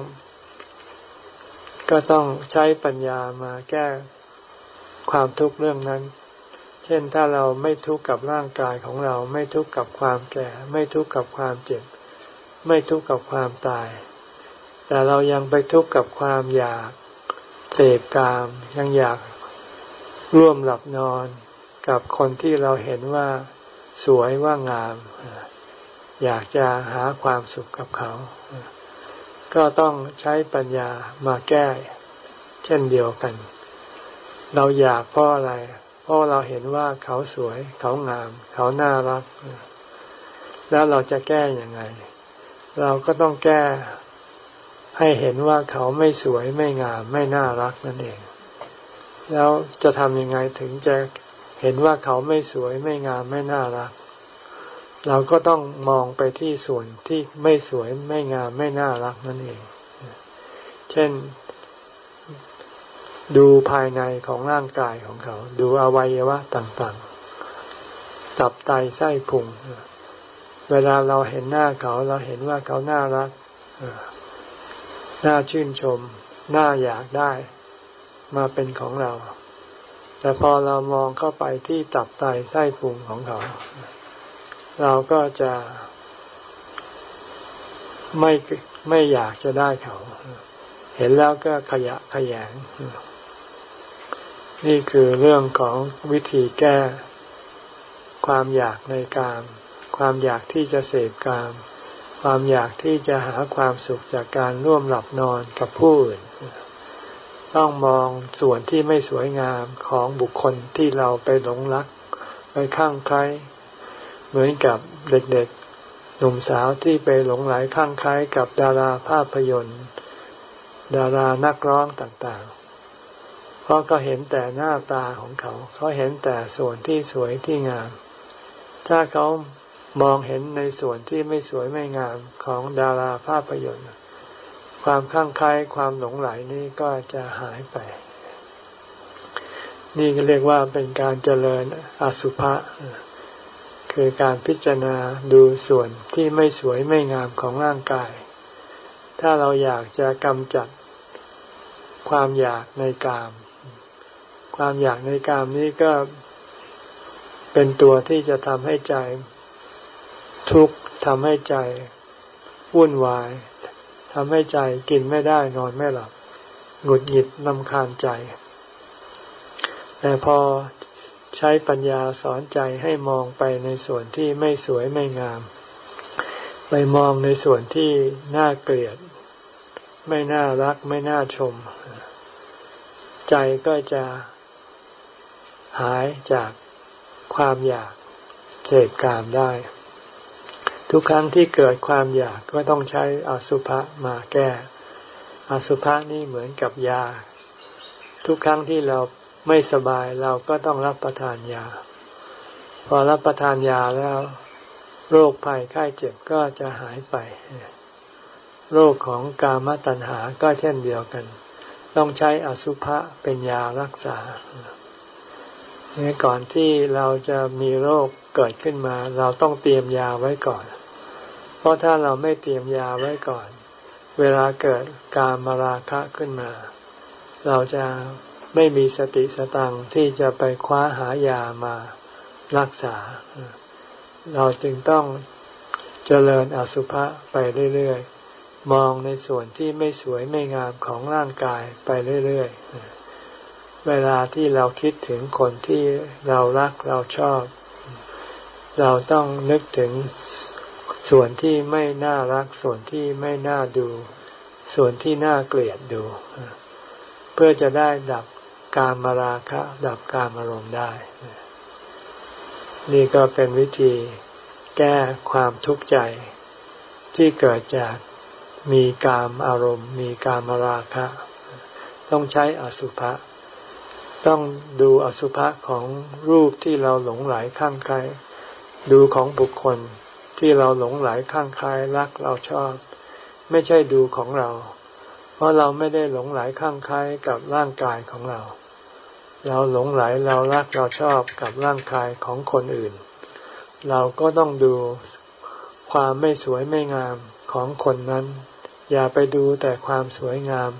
S1: ก็ต้องใช้ปัญญามาแก้ความทุกข์เรื่องนั้น เช่นถ้าเราไม่ทุกข์กับร่างกายของเรา ไม่ทุกข์กับความแก่ ไม่ทุกข์กับความเจ็บ ไม่ทุกข์กับความตาย แต่เรายังไปทุกข์กับความอยากเสพกาม ยังอยากร่วมหลับนอนกับคนที่เราเห็นว่าสวยว่างาม อยากจะหาความสุขกับเขา ก็ต้องใช้ปัญญามาแก้ เช่นเดียวกัน เราอยากเพราะอะไร เพราะเราเห็นว่าเขาสวย เขางาม เขาน่ารัก แล้วเราจะแก้อย่างไง เราก็ต้องแก้ให้เห็นว่าเขาไม่สวยไม่งาม ไม่น่ารักนั่นเอง แล้วจะทำยังไงถึงจะเห็นว่าเขาไม่สวยไม่งามไม่น่ารัก เราก็ต้องมองไปที่ส่วนที่ไม่สวยไม่งามไม่น่ารักนั่นเอง เช่น ดูภายในของร่างกายของเขา ดูอวัยวะต่างๆ ตับไตไส้พุง เวลาเราเห็นหน้าเขาเราเห็นว่าเขาน่ารักน่าชื่นชม น่าอยากได้ มาเป็นของเรา แต่พอเรามองเข้าไปที่ตับไตไส้พุงของเขา เราก็จะไม่ไม่อยากจะได้เขา เห็นแล้วก็ขยะขยง นี่คือเรื่องของวิธีแก้ ความอยากในกาม ความอยากที่จะเสพกาม ความอยากที่จะหาความสุขจากการร่วมหลับนอนกับผู้อื่น ต้องมองส่วนที่ไม่สวยงามของบุคคลที่เราไปหลงรัก ไปข้างใคร เหมือนกับเด็กๆ หนุ่มสาวที่ไปหลงไหลข้างคล้ายกับดาราภาพยนตร์ ดารานักร้องต่างๆ เพราะเขาเห็นแต่หน้าตาของเขา เขาเห็นแต่ส่วนที่สวยที่งาม ถ้าเขามองเห็นในส่วนที่ไม่สวยไม่งามของดาราภาพยนตร์ ความข้างคล้ายความหลงไหลนี้ก็จะหายไป นี่ก็เรียกว่าเป็นการเจริญอสุภะ คือการพิจารณาดูส่วนที่ไม่สวยไม่งามของร่างกาย ถ้าเราอยากจะกำจัดความอยากในกาม ความอยากในกามนี้ก็เป็นตัวที่จะทำให้ใจ ทุกข์ทำให้ใจวุ่นวายทำให้ใจกินไม่ได้นอนไม่หลับหงุดหงิดลำคาญใจ แต่พอ ใช้ปัญญาสอนใจให้มองไปในส่วนที่ไม่สวยไม่งาม ไปมองในส่วนที่น่าเกลียด ไม่น่ารักไม่น่าชม ใจก็จะหายจากความอยากเสพกามได้ ทุกครั้งที่เกิดความอยากก็ต้องใช้อสุภะมาแก้อสุภะนี่เหมือนกับยา ทุกครั้งที่เรา ไม่สบายเราก็ต้องรับประทานยา พอรับประทานยาแล้ว โรคภัยไข้เจ็บก็จะหายไป โรคของกามตัณหาก็เช่นเดียวกัน ต้องใช้อสุภะเป็นยารักษาก่อนที่เราจะมีโรคเกิดขึ้นมา เราต้องเตรียมยาไว้ก่อน เพราะถ้าเราไม่เตรียมยาไว้ก่อน เวลาเกิดการมาราคะขึ้นมา เราจะ ไม่มีสติสตังที่จะไปคว้าหายามารักษา เราจึงต้องเจริญอสุภะไปเรื่อยๆ มองในส่วนที่ไม่สวยไม่งามของร่างกายไปเรื่อยๆ เวลาที่เราคิดถึงคนที่เรารักเราชอบ เราต้องนึกถึงส่วนที่ไม่น่ารักส่วนที่ไม่น่าดู ส่วนที่น่าเกลียดดู เพื่อจะได้ดับ การมาราคะดับการอารมณ์ได้ นี่ก็เป็นวิธีแก้ความทุกข์ใจที่เกิดจากมีกามอารมณ์ มีการมราคะ ต้องใช้อสุภะต้องดูอสุภะของรูปที่เราหลงไหลข้างใคร ดูของบุคคลที่เราหลงไหลข้างใครรักเราชอบ ไม่ใช่ดูของเรา เพราะเราไม่ได้หลงไหลข้างใครกับร่างกายของเรา เราหลงไหลเรารักเราชอบกับร่างกายของคนอื่น เราก็ต้องดูความไม่สวยไม่งามของคนนั้น อย่าไปดูแต่ความสวยงาม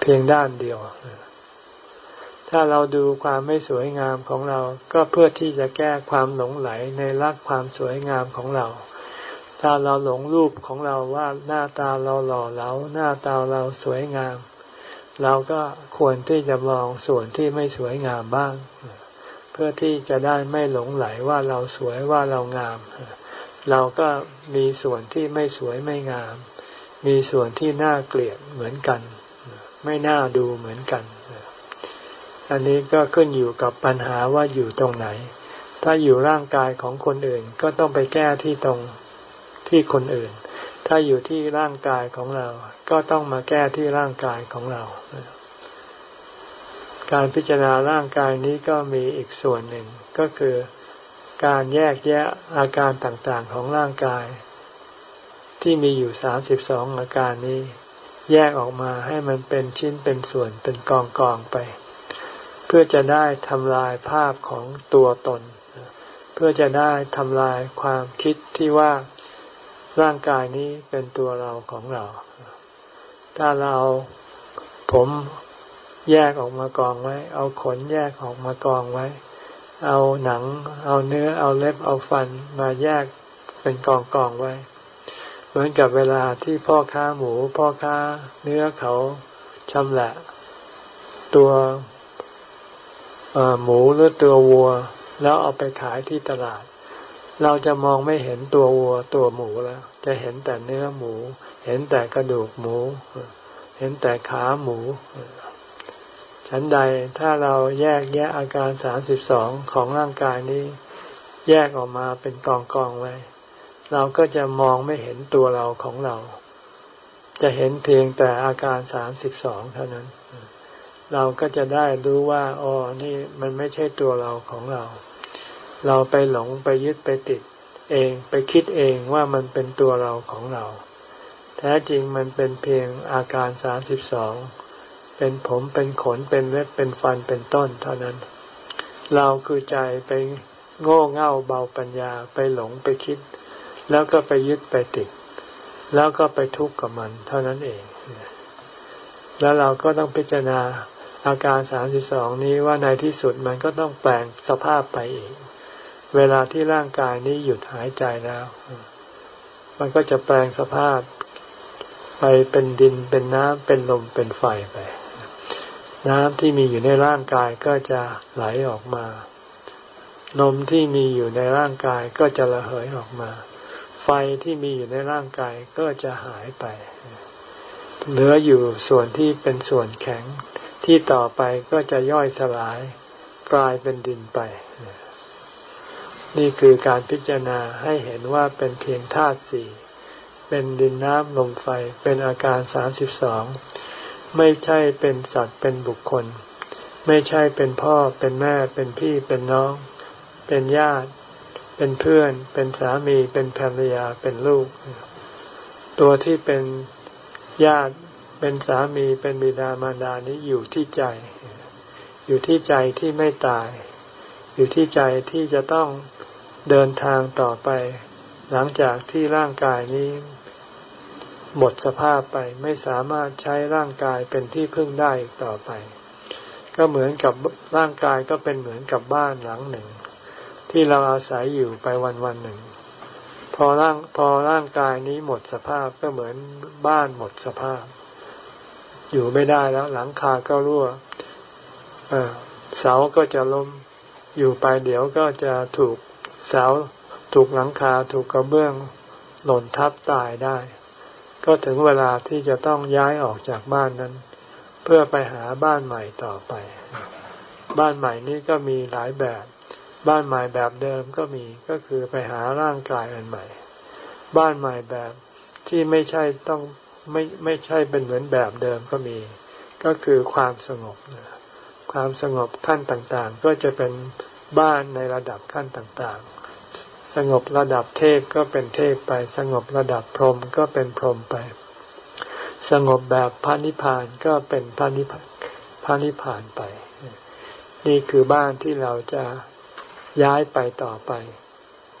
S1: เพียงด้านเดียว ถ้าเราดูความไม่สวยงามของเรา ก็เพื่อที่จะแก้ความหลงไหลในรักความสวยงามของเรา ถ้าเราหลงรูปของเราว่าหน้าตาเราหล่อเหลาหน้าตาเราสวยงาม เราก็ควรที่จะมองส่วนที่ไม่สวยงามบ้าง เพื่อที่จะได้ไม่หลงไหลว่าเราสวยว่าเรางาม เราก็มีส่วนที่ไม่สวยไม่งาม มีส่วนที่น่าเกลียดเหมือนกัน ไม่น่าดูเหมือนกัน อันนี้ก็ขึ้นอยู่กับปัญหาว่าอยู่ตรงไหน ถ้าอยู่ร่างกายของคนอื่นก็ต้องไปแก้ที่ตรง ที่คนอื่น ถ้าอยู่ที่ร่างกายของเรา ก็ต้องมาแก้ที่ร่างกายของเรา การพิจารณาร่างกายนี้ก็มีอีกส่วนหนึ่ง ก็คือการแยกแยะอาการต่างๆของร่างกาย ที่มีอยู่สามสิบสองอาการนี้ แยกออกมาให้มันเป็นชิ้นเป็นส่วนเป็นกองกองไป เพื่อจะได้ทำลายภาพของตัวตน เพื่อจะได้ทำลายความคิดที่ว่า ร่างกายนี้เป็นตัวเราของเรา ถ้าเราผมแยกออกมากองไว้ เอาขนแยกออกมากองไว้ เอาหนัง เอาเนื้อ เอาเล็บ เอาฟันมาแยกเป็นกองกองไว้ เหมือนกับเวลาที่พ่อค้าหมู พ่อค้าเนื้อเขาชำแหละ ตัวหมูหรือตัววัว แล้วเอาไปขายที่ตลาด เราจะมองไม่เห็นตัววัวตัวหมูแล้ว จะเห็นแต่เนื้อหมู เห็นแต่กระดูกหมู เห็นแต่ขาหมู ฉันใดถ้าเราแยกแยะอาการสามสิบสองของร่างกายนี้ แยกออกมาเป็นกองกองไว้ เราก็จะมองไม่เห็นตัวเราของเรา จะเห็นเพียงแต่อาการสามสิบสองเท่านั้น เราก็จะได้รู้ว่าอ๋อนี่มันไม่ใช่ตัวเราของเรา เราไปหลงไปยึดไปติด เองไปคิดเองว่ามันเป็นตัวเราของเรา แท้จริงมันเป็นเพียงอาการสามสิบสองเป็นผมเป็นขนเป็นเล็บเป็นฟันเป็นต้นเท่านั้น เราคือใจไปโง่เง่าเบาปัญญาไปหลงไปคิด แล้วก็ไปยึดไปติด แล้วก็ไปทุกข์กับมัน เท่านั้นเอง แล้วเราก็ต้องพิจารณาอาการสามสิบสองนี้ว่าในที่สุดมันก็ต้องแปลงสภาพไปอีก เวลาที่ร่างกายนี้หยุดหายใจแล้ว มันก็จะแปลงสภาพไปเป็นดินเป็นน้ำเป็นลมเป็นไฟไป น้ำที่มีอยู่ในร่างกายก็จะไหลออกมานมที่มีอยู่ในร่างกายก็จะระเหยออกมา ไฟที่มีอยู่ในร่างกายก็จะหายไป เหลืออยู่ส่วนที่เป็นส่วนแข็งที่ต่อไปก็จะย่อยสลายกลายเป็นดินไป นี่คือการพิจารณาให้เห็นว่าเป็นเพียงธาตุสี่ เป็นดินน้ำลมไฟ เป็นอาการสามสิบสอง ไม่ใช่เป็นสัตว์เป็นบุคคล ไม่ใช่เป็นพ่อเป็นแม่เป็นพี่เป็นน้อง เป็นญาติ เป็นเพื่อน เป็นสามีเป็นภรรยาเป็นลูก ตัวที่เป็นญาติเป็นสามีเป็นบิดามารดานี้อยู่ที่ใจ อยู่ที่ใจที่ไม่ตาย อยู่ที่ใจที่จะต้อง เดินทางต่อไป หลังจากที่ร่างกายนี้ หมดสภาพไปไม่สามารถใช้ร่างกายเป็นที่พึ่งได้ต่อไป ก็เหมือนกับร่างกายก็เป็นเหมือนกับบ้านหลังหนึ่ง ที่เราอาศัยอยู่ไปวันวันหนึ่ง พอร่างพอร่างกายนี้หมดสภาพก็เหมือนบ้านหมดสภาพ อยู่ไม่ได้แล้วหลังคาก็รั่วเสาก็จะล้มอยู่ไปเดี๋ยวก็จะถูก เสาถูกหลังคาถูกกระเบื้องหล่นทับตายได้ ก็ถึงเวลาที่จะต้องย้ายออกจากบ้านนั้น เพื่อไปหาบ้านใหม่ต่อไป บ้านใหม่นี้ก็มีหลายแบบ บ้านใหม่แบบเดิมก็มีก็คือไปหาร่างกายอันใหม่ บ้านใหม่แบบที่ไม่ใช่ต้องไม่ไม่ใช่เป็นเหมือนแบบเดิมก็มี ก็คือความสงบความสงบขั้นต่างๆ ก็จะเป็นบ้านในระดับขั้นต่างๆ สงบระดับเทพก็เป็นเทพไป สงบระดับพรหมก็เป็นพรหมไป สงบแบบพระนิพพานก็เป็นพระนิพพานนิพพานไป นี่คือบ้านที่เราจะย้ายไปต่อไป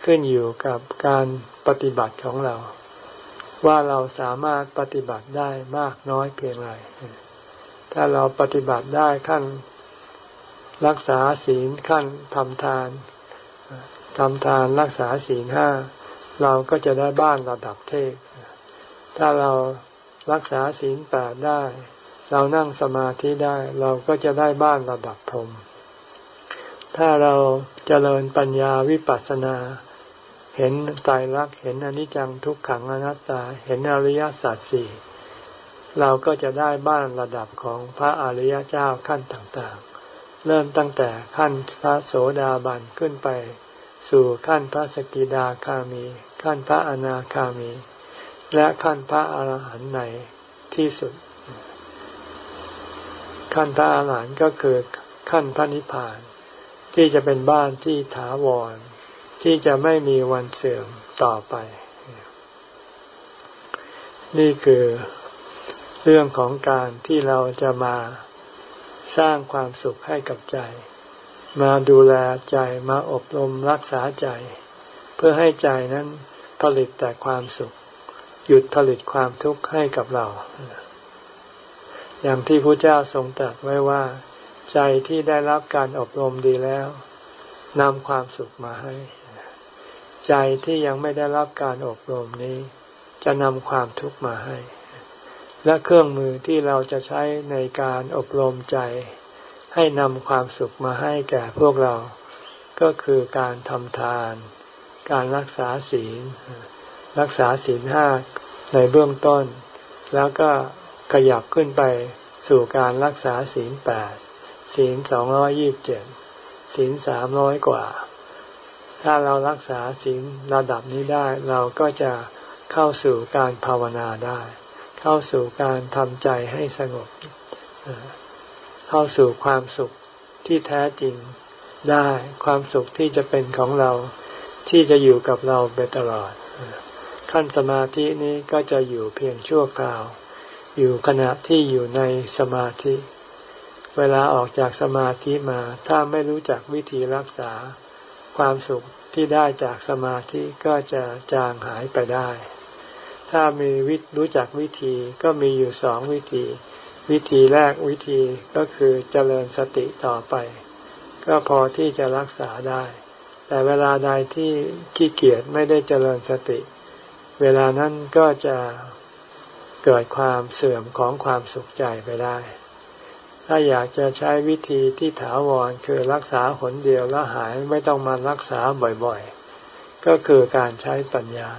S1: ขึ้นอยู่กับการปฏิบัติของเรา ว่าเราสามารถปฏิบัติได้มากน้อยเพียงไรถ้าเราปฏิบัติได้ขั้นรักษาศีลขั้นทำทาน ทำทานรักษาศีลห้าเราก็จะได้บ้านระดับเทพ ถ้าเรารักษาศีลแปดได้ เรานั่งสมาธิได้ เราก็จะได้บ้านระดับพรมถ้าเราจเจริญปัญญาวิปัสสนา เห็นตายรักเห็นอนิจจังทุกขังอนัตตา เห็นอริยสัจสี่เราก็จะได้บ้านระดับของพระอริยเจ้าขั้นต่างๆ เริ่มตั้งแต่ขั้นพระโสดาบันขึ้นไป สู่ขั้นพระสกิดาคามี ขั้นพระอนาคามี และขั้นพระอรหันต์ในที่สุด ขั้นพระอรหันต์ก็คือขั้นพระนิพพาน ที่จะเป็นบ้านที่ถาวร ที่จะไม่มีวันเสื่อมต่อไป นี่คือเรื่องของการที่เราจะมาสร้างความสุขให้กับใจ มาดูแลใจมาอบรมรักษาใจ เพื่อให้ใจนั้นผลิตแต่ความสุข หยุดผลิตความทุกข์ให้กับเรา อย่างที่พระเจ้าทรงตรัสไว้ว่า ใจที่ได้รับการอบรมดีแล้วนำความสุขมาให้ ใจที่ยังไม่ได้รับการอบรมนี้ จะนำความทุกข์มาให้ และเครื่องมือที่เราจะใช้ในการอบรมใจ ให้นำความสุขมาให้แก่พวกเรา ก็คือการทำทาน การรักษาศีล รักษาศีลห้าในเบื้องต้น แล้วก็ขยับขึ้นไปสู่การรักษาศีลแปดศีลสองร้อยี่บเจ็ดศีลสามร้อยกว่า ถ้าเรารักษาศีลระดับนี้ได้เราก็จะเข้าสู่การภาวนาได้ เข้าสู่การทำใจให้สงบ เข้าสู่ความสุขที่แท้จริงได้ ความสุขที่จะเป็นของเราที่จะอยู่กับเราไปตลอด ขั้นสมาธินี้ก็จะอยู่เพียงชั่วคราว อยู่ขณะที่อยู่ในสมาธิ เวลาออกจากสมาธิมาถ้าไม่รู้จักวิธีรักษา ความสุขที่ได้จากสมาธิก็จะจางหายไปได้ ถ้ามีวิรู้จักวิธีก็มีอยู่สองวิธี วิธีแรกวิธีก็คือเจริญสติต่อไป ก็พอที่จะรักษาได้ แต่เวลาใดที่ขี้เกียจไม่ได้เจริญสติ เวลานั้นก็จะเกิดความเสื่อมของความสุขใจไปได้ ถ้าอยากจะใช้วิธีที่ถาวรคือรักษาหนเดียวแล้วหายไม่ต้องมารักษาบ่อยๆ ก็คือการใช้ปัญญา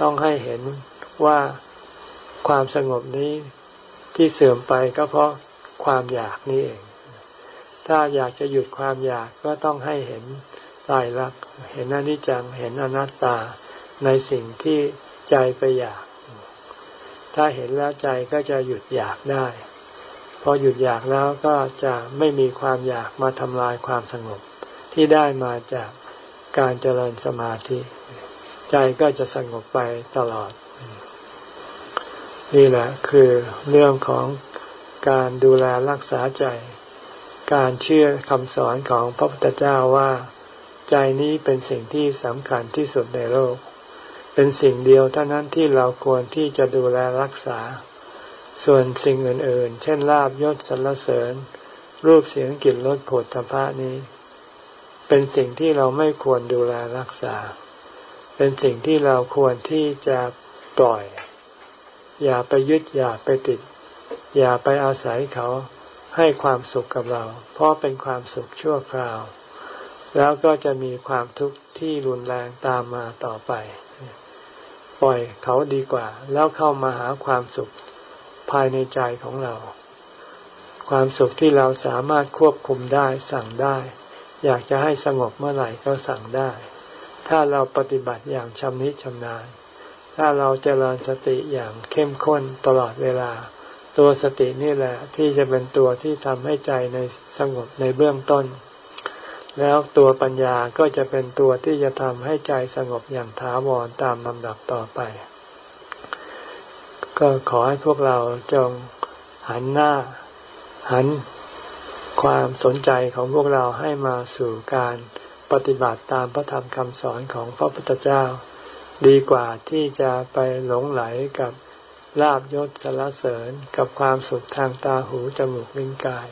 S1: ต้องให้เห็นว่าความสงบนี้ ที่เสื่อมไปก็เพราะความอยากนี่เอง ถ้าอยากจะหยุดความอยากก็ต้องให้เห็นตายรัก เห็นอนิจจัง เห็นอนัตตาในสิ่งที่ใจไปอยาก ถ้าเห็นแล้วใจก็จะหยุดอยากได้ พอหยุดอยากแล้วก็จะไม่มีความอยากมาทำลายความสงบ ที่ได้มาจากการเจริญสมาธิ ใจก็จะสงบไปตลอด นี่แหละคือเรื่องของการดูแลรักษาใจ การเชื่อคำสอนของพระพุทธเจ้าว่า ใจนี้เป็นสิ่งที่สำคัญที่สุดในโลก เป็นสิ่งเดียวเท่านั้นที่เราควรที่จะดูแลรักษา ส่วนสิ่งอื่น ๆ เช่นลาบยศสรรเสริญ รูปเสียงกลิ่นรสผลตภะนี้ เป็นสิ่งที่เราไม่ควรดูแลรักษา เป็นสิ่งที่เราควรที่จะปล่อย อย่าไปยึดอย่าไปติด อย่าไปอาศัยเขาให้ความสุขกับเรา เพราะเป็นความสุขชั่วคราว แล้วก็จะมีความทุกข์ที่รุนแรงตามมาต่อไป ปล่อยเขาดีกว่า แล้วเข้ามาหาความสุขภายในใจของเรา ความสุขที่เราสามารถควบคุมได้สั่งได้ อยากจะให้สงบเมื่อไหร่ก็สั่งได้ ถ้าเราปฏิบัติอย่างชำนิชำนาญ ถ้าเราเจริญสติอย่างเข้มข้นตลอดเวลา ตัวสตินี่แหละที่จะเป็นตัวที่ทำให้ใจในสงบในเบื้องต้น แล้วตัวปัญญาก็จะเป็นตัวที่จะทำให้ใจสงบอย่างถาวรตามลำดับต่อไป ก็ขอให้พวกเราจงหันหน้า หันความสนใจของพวกเราให้มาสู่การปฏิบัติตามพระธรรมคำสอนของพระพุทธเจ้า ดีกว่าที่จะไปหลงไหลกับลาบยศสารเสริญกับความสุขทางตาหูจมูกลิ้นกาย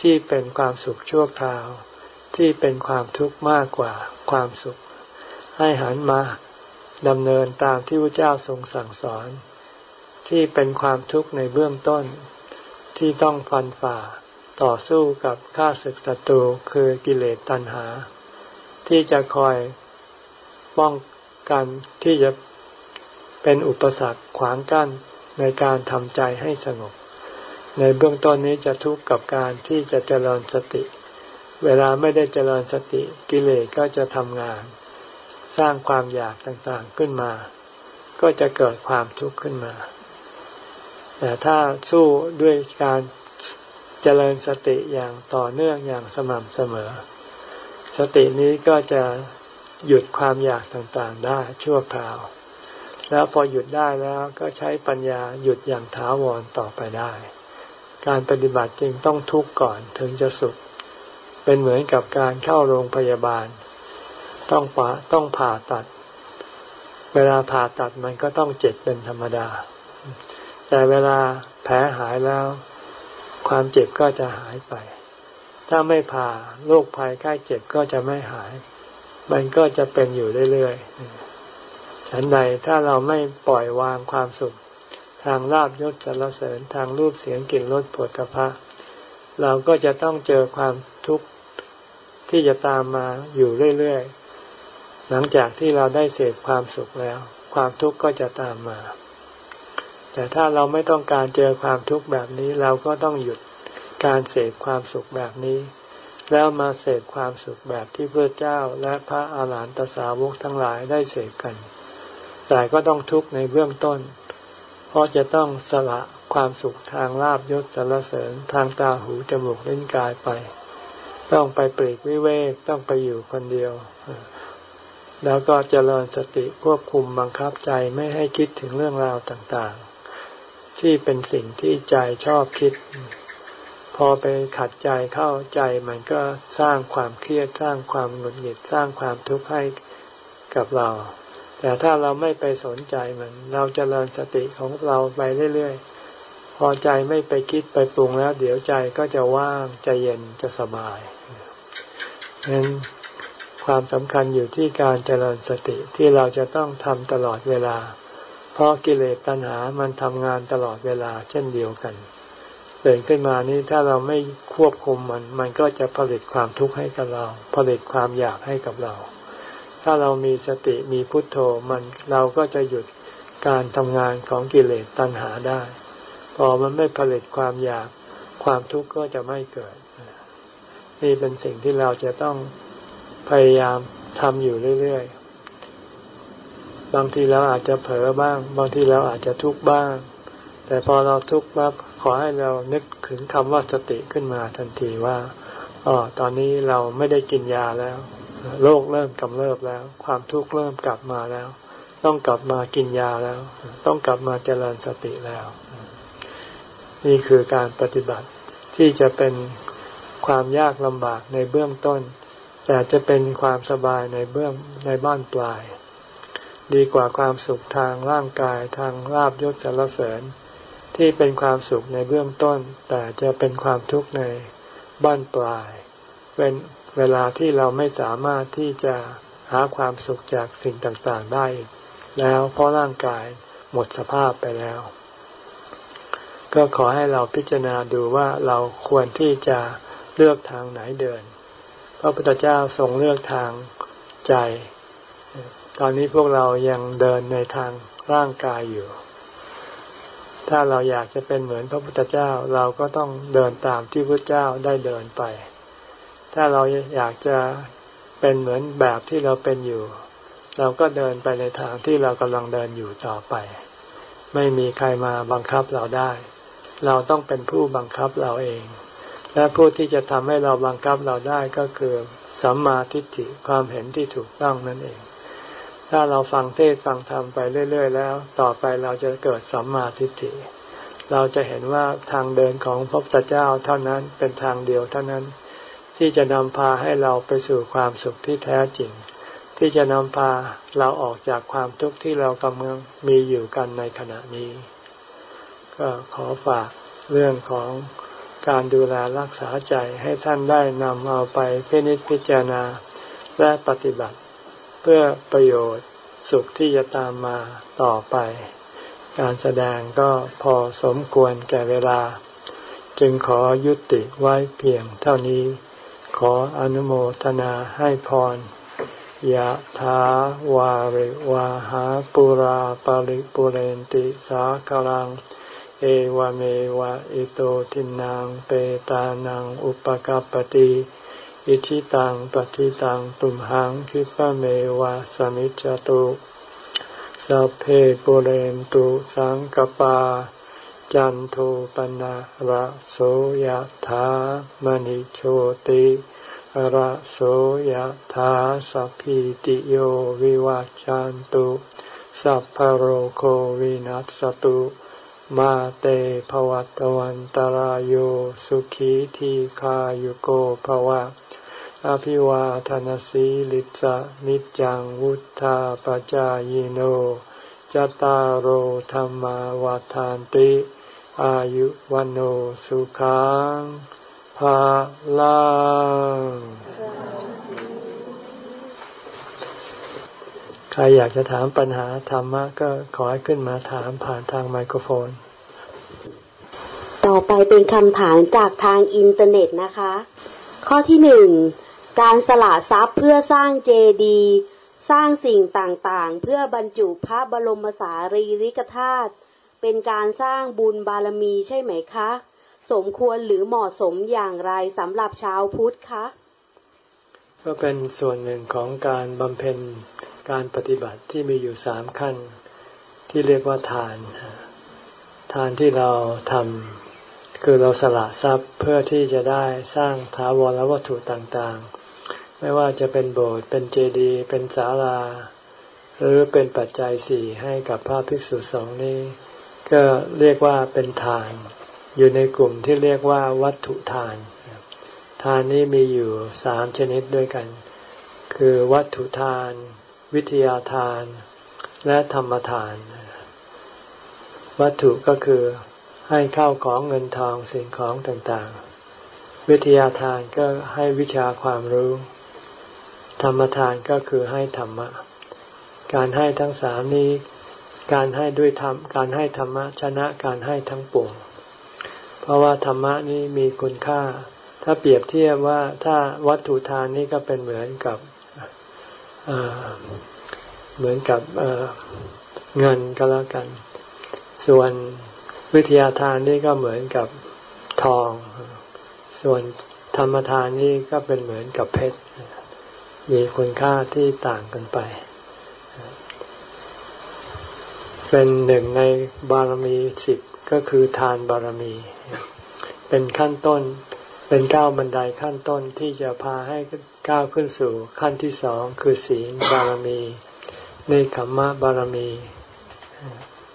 S1: ที่เป็นความสุขชั่วคราว ที่เป็นความทุกข์มากกว่าความสุข ให้หันมาดำเนินตามที่พระเจ้าทรงสั่งสอน ที่เป็นความทุกข์ในเบื้องต้น ที่ต้องฟันฝ่าต่อสู้กับข้าศึกศัตรูคือกิเลสตัณหา ที่จะคอยป้อง กันที่จะเป็นอุปสรรคขวางกั้นในการทำใจให้สงบ ในเบื้องต้นนี้จะทุกข์กับการที่จะเจริญสติ เวลาไม่ได้เจริญสติกิเลสก็จะทำงาน สร้างความอยากต่างๆขึ้นมา ก็จะเกิดความทุกข์ขึ้นมา แต่ถ้าสู้ด้วยการเจริญสติอย่างต่อเนื่องอย่างสม่ำเสมอ สตินี้ก็จะ หยุดความอยากต่างๆได้ชั่วคราว แล้วพอหยุดได้แล้วก็ใช้ปัญญาหยุดอย่างถาวรต่อไปได้ การปฏิบัติจริงต้องทุกข์ก่อนถึงจะสุข เป็นเหมือนกับการเข้าโรงพยาบาล ต้องผ่าต้องผ่าตัด เวลาผ่าตัดมันก็ต้องเจ็บเป็นธรรมดา แต่เวลาแผลหายแล้ว ความเจ็บก็จะหายไปถ้าไม่ผ่าโรคภัยใกล้เจ็บก็จะไม่หาย มันก็จะเป็นอยู่เรื่อยๆฉันใดถ้าเราไม่ปล่อยวางความสุข ทางลาบยศสรรเสริญทางรูปเสียงกลิ่นรสผลพระเราก็จะต้องเจอความทุกข์ที่จะตามมาอยู่เรื่อยๆ หลังจากที่เราได้เสพความสุขแล้ว ความทุกข์ก็จะตามมา แต่ถ้าเราไม่ต้องการเจอความทุกข์แบบนี้ เราก็ต้องหยุดการเสพความสุขแบบนี้ แล้วมาเสพความสุขแบบที่พระเจ้าและพระอาหารหันตสาวกทั้งหลายได้เสพกัน แต่ก็ต้องทุกข์ในเบื้องต้น เพราะจะต้องสละความสุขทางลาบยศสรรเสริญทางตาหูจมูกลิ้นกายไป ต้องไปปลีกวิเวกต้องไปอยู่คนเดียว แล้วก็เจริญสติควบคุมบังคับใจไม่ให้คิดถึงเรื่องราวต่างๆ ที่เป็นสิ่งที่ใจชอบคิด พอไปขัดใจเข้าใจมันก็สร้างความเครียดสร้างความหงุดหงิดสร้างความทุกข์ให้กับเรา แต่ถ้าเราไม่ไปสนใจมันเราจเจริญสติของเราไปเรื่อยๆ พอใจไม่ไปคิดไปปรุงแล้ว เดี๋ยวใจก็จะว่างใจเย็นจะสบายฉะนั้นความสำคัญอยู่ที่การเจริญสติที่เราจะต้องทำตลอดเวลา เพราะกิเลสตัณหามันทำงานตลอดเวลาเช่นเดียวกัน ตื่นขึ้นมานี้ถ้าเราไม่ควบคุมมัน มันก็จะผลิตความทุกข์ให้กับเรา ผลิตความอยากให้กับเรา ถ้าเรามีสติมีพุทโธมันเราก็จะหยุดการทำงานของกิเลสตัณหาได้ พอมันไม่ผลิตความอยากความทุกข์ก็จะไม่เกิด นี่เป็นสิ่งที่เราจะต้องพยายามทำอยู่เรื่อยๆ บางทีเราอาจจะเผลอบ้าง บางทีเราอาจจะทุกข์บ้าง แต่พอเราทุกข์ปั๊บ ขอให้เรานึกถึงคำว่าสติขึ้นมาทันทีว่าอ๋อตอนนี้เราไม่ได้กินยาแล้ว โรคเริ่มกำเริบแล้ว ความทุกข์เริ่มกลับมาแล้ว ต้องกลับมากินยาแล้ว ต้องกลับมาเจริญสติแล้ว นี่คือการปฏิบัติที่จะเป็นความยากลำบากในเบื้องต้น แต่จะเป็นความสบายในเบื้องในบ้านปลาย ดีกว่าความสุขทางร่างกายทางราบยศสารเสริญ ที่เป็นความสุขในเบื้องต้น แต่จะเป็นความทุกข์ในบ้านปลาย เป็นเวลาที่เราไม่สามารถที่จะหาความสุขจากสิ่งต่างๆได้ แล้วเพราะร่างกายหมดสภาพไปแล้ว ก็ขอให้เราพิจารณาดูว่าเราควรที่จะเลือกทางไหนเดิน พระพุทธเจ้าทรงเลือกทางใจ ตอนนี้พวกเรายังเดินในทางร่างกายอยู่ ถ้าเราอยากจะเป็นเหมือนพระพุทธเจ้าเราก็ต้องเดินตามที่พระเจ้าได้เดินไป ถ้าเราอยากจะเป็นเหมือนแบบที่เราเป็นอยู่ เราก็เดินไปในทางที่เรากำลังเดินอยู่ต่อไป ไม่มีใครมาบังคับเราได้ เราต้องเป็นผู้บังคับเราเอง และผู้ที่จะทำให้เราบังคับเราได้ก็คือสัมมาทิฏฐิความเห็นที่ถูกต้องนั่นเอง ถ้าเราฟังเทศฟังธรรมไปเรื่อย ๆ แล้ว ต่อไปเราจะเกิดสัมมาทิฏฐิ เราจะเห็นว่าทางเดินของพระพุทธเจ้าเท่านั้นเป็นทางเดียวเท่านั้น ที่จะนำพาให้เราไปสู่ความสุขที่แท้จริง ที่จะนำพาเราออกจากความทุกข์ที่เรากำลังมีอยู่กันในขณะนี้ ก็ขอฝากเรื่องของการดูแลรักษาใจให้ท่านได้นำเอาไปพินิจพิจารณาและปฏิบัติ เพื่อประโยชน์สุขที่จะตามมาต่อไป การแสดงก็พอสมควรแก่เวลา จึงขอยุติไว้เพียงเท่านี้ ขออนุโมทนาให้พรยะถาวาริวาหาปุราปาริปุเรนติสากลัง เอวเมวะอิโตทินังเปตานังอุปกาปติ อิชิตังปฏิตังตุมหังคิปะเมวะสมิจจตุสัพเพปุเรนตุสังกปา จันโทปนะระโสยธามณิโชติระโสยธาสัพพิติโยวิวัจจันตุ สัพพโรโควินัสตุ มาเตภวัตวันตารโยสุขีทีขายุโกภวะ อภิวาทานสีลิสะนิจังวุธาปจายโนจตารโหธรรมวาทานติ อายุวันโอสุขังภาลังใครอยากจะถามปัญหาธรรมะก็ขอให้ขึ้นมาถามผ่านทางไมโครโฟน
S2: ต่อไปเป็นคำถามจากทางอินเทอร์เน็ตนะคะ ข้อที่หนึ่ง การสละทรัพย์เพื่อสร้างเจดีย์สร้างสิ่งต่างๆ เพื่อบรรจุพระบรมสารีริกธาตุเป็นการสร้างบุญบารมีใช่ไหมคะ สมควรหรือเหมาะสมอย่างไรสำหรับชาวพุทธคะ
S1: ก็เป็นส่วนหนึ่งของการบำเพ็ญการปฏิบัติที่มีอยู่สามขั้น ที่เรียกว่าทาน ทานที่เราทำคือเราสละทรัพย์เพื่อที่จะได้สร้างถาวรวัตถุต่างๆ ไม่ว่าจะเป็นโบสถ์เป็นเจดีย์เป็นศาลา หรือเป็นปัจจัยสี่ให้กับพระภิกษุสงฆ์นี้ ก็เรียกว่าเป็นทาน อยู่ในกลุ่มที่เรียกว่าวัตถุทาน ทานนี้มีอยู่สามชนิดด้วยกัน คือวัตถุทาน วิทยาทาน และธรรมทาน วัตถุก็คือให้ข้าวของเงินทองสิ่งของต่างๆ วิทยาทานก็ให้วิชาความรู้ ธรรมทานก็คือให้ธรรมะ การให้ทั้งสามนี้ การให้ด้วยธรรม การให้ธรรมะชนะการให้ทั้งปวง เพราะว่าธรรมะนี้มีคุณค่า ถ้าเปรียบเทียบว่าถ้าวัตถุทานนี้ก็เป็นเหมือนกับเหมือนกับเงินก็แล้วกัน ส่วนวิทยาทานนี่ก็เหมือนกับทอง ส่วนธรรมทานนี่ก็เป็นเหมือนกับเพชร มีคุณค่าที่ต่างกันไป เป็นหนึ่งในบารมีสิบก็คือทานบารมี เป็นขั้นต้น เป็นก้าวบันไดขั้นต้นที่จะพาให้ก้าวขึ้นสู่ขั้นที่สองคือศีลบารมีในขมมะบารมี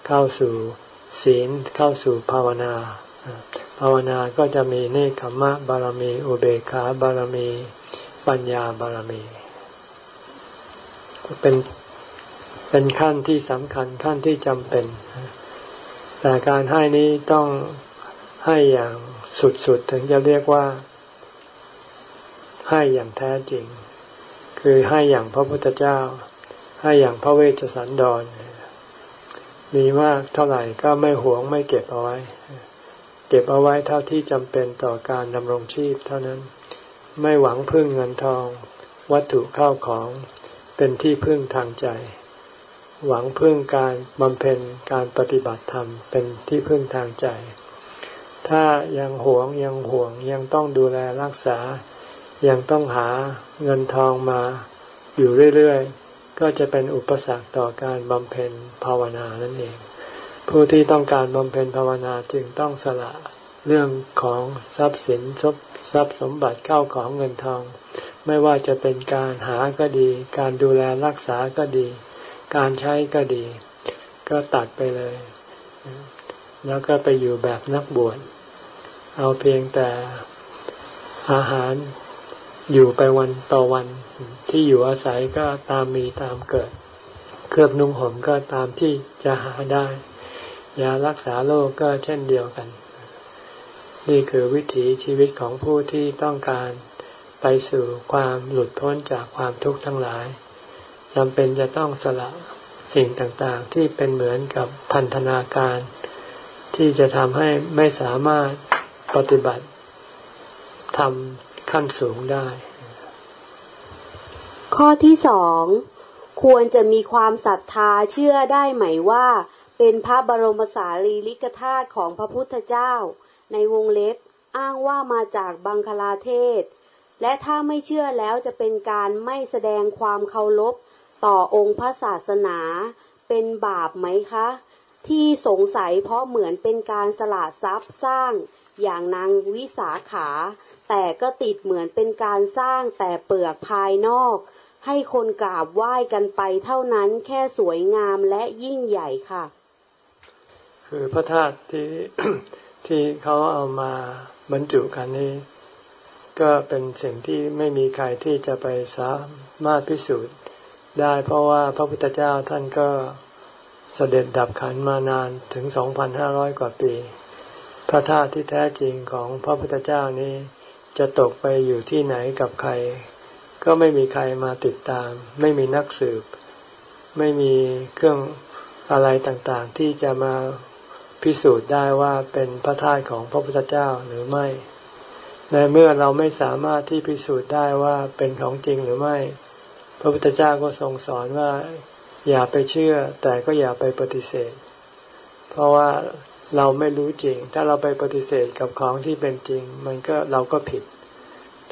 S1: เข้าสู่ศีลเข้าสู่ภาวนา ภาวนาก็จะมีเนคขมะบารมี อุเบกขาบารมี ปัญญาบารมี เป็นเป็นขั้นที่สำคัญขั้นที่จำเป็น แต่การให้นี้ต้องให้อย่างสุดๆ ถึงจะเรียกว่า ให้อย่างแท้จริง คือให้อย่างพระพุทธเจ้า ให้อย่างพระเวชสันดร มีมากเท่าไหร่ก็ไม่หวงไม่เก็บเอาไว้ เก็บเอาไว้เท่าที่จำเป็นต่อการดำรงชีพเท่านั้น ไม่หวังพึ่งเงินทอง วัตถุเข้าของ เป็นที่พึ่งทางใจ หวังพึ่งการบำเพ็ญการปฏิบัติธรรมเป็นที่พึ่งทางใจ ถ้ายังหวงยังห่วงยังต้องดูแลรักษา ยังต้องหาเงินทองมาอยู่เรื่อยๆ ก็จะเป็นอุปสรรคต่อการบำเพ็ญภาวนานั่นเอง ผู้ที่ต้องการบำเพ็ญภาวนาจึงต้องสละเรื่องของทรัพย์สินทรัพย์สมบัติเข้าของเงินทอง ไม่ว่าจะเป็นการหาก็ดี การดูแลรักษาก็ดี การใช้ก็ดี ก็ตัดไปเลย แล้วก็ไปอยู่แบบนักบวชเอาเพียงแต่อาหารอยู่ไปวันต่อวันที่อยู่อาศัยก็ตามมีตามเกิด เครือบนุ่งห่มก็ตามที่จะหาได้ ยารักษาโรคกก็เช่นเดียวกัน นี่คือวิถีชีวิตของผู้ที่ต้องการ ไปสู่ความหลุดพ้นจากความทุกข์ทั้งหลายจำเป็นจะต้องสละสิ่งต่างๆ ที่เป็นเหมือนกับพันธนาการ ที่จะทำให้ไม่สามารถปฏิบัติทำขั้นสูงได้
S2: ข้อที่สองควรจะมีความศรัทธาเชื่อได้ไหมว่า เป็นพระบรมสารีริกธาตุของพระพุทธเจ้า ในวงเล็บอ้างว่ามาจากบังคลาเทศ และถ้าไม่เชื่อแล้วจะเป็นการไม่แสดงความเคารพต่อองค์พระศาสนา เป็นบาปไหมคะ ที่สงสัยเพราะเหมือนเป็นการสละทรัพย์สร้างอย่างนางวิสาขา แต่ก็ติดเหมือนเป็นการสร้างแต่เปลือกภายนอก ให้คนกราบไหว้กันไปเท่านั้นแค่สวยงามและยิ่งใหญ่ค่ะ
S1: คือพระธาตุที่ที่เขาเอามาบรรจุกันนี้ ก็เป็นสิ่งที่ไม่มีใครที่จะไปสามารถพิสูจน์ได้ เพราะว่าพระพุทธเจ้าท่านก็เสด็จดับขันมานานถึงสองพันห้าร้อยกว่าปี พระธาตุที่แท้จริงของพระพุทธเจ้านี้จะตกไปอยู่ที่ไหนกับใคร ก็ไม่มีใครมาติดตาม ไม่มีนักสืบ ไม่มีเครื่องอะไรต่างๆ ที่จะมาพิสูจน์ได้ว่าเป็นพระธาตุของพระพุทธเจ้าหรือไม่ ในเมื่อเราไม่สามารถที่พิสูจน์ได้ว่าเป็นของจริงหรือไม่ พระพุทธเจ้าก็ทรงสอนว่าอย่าไปเชื่อ แต่ก็อย่าไปปฏิเสธ เพราะว่าเราไม่รู้จริง ถ้าเราไปปฏิเสธกับของที่เป็นจริง มันก็เราก็ผิด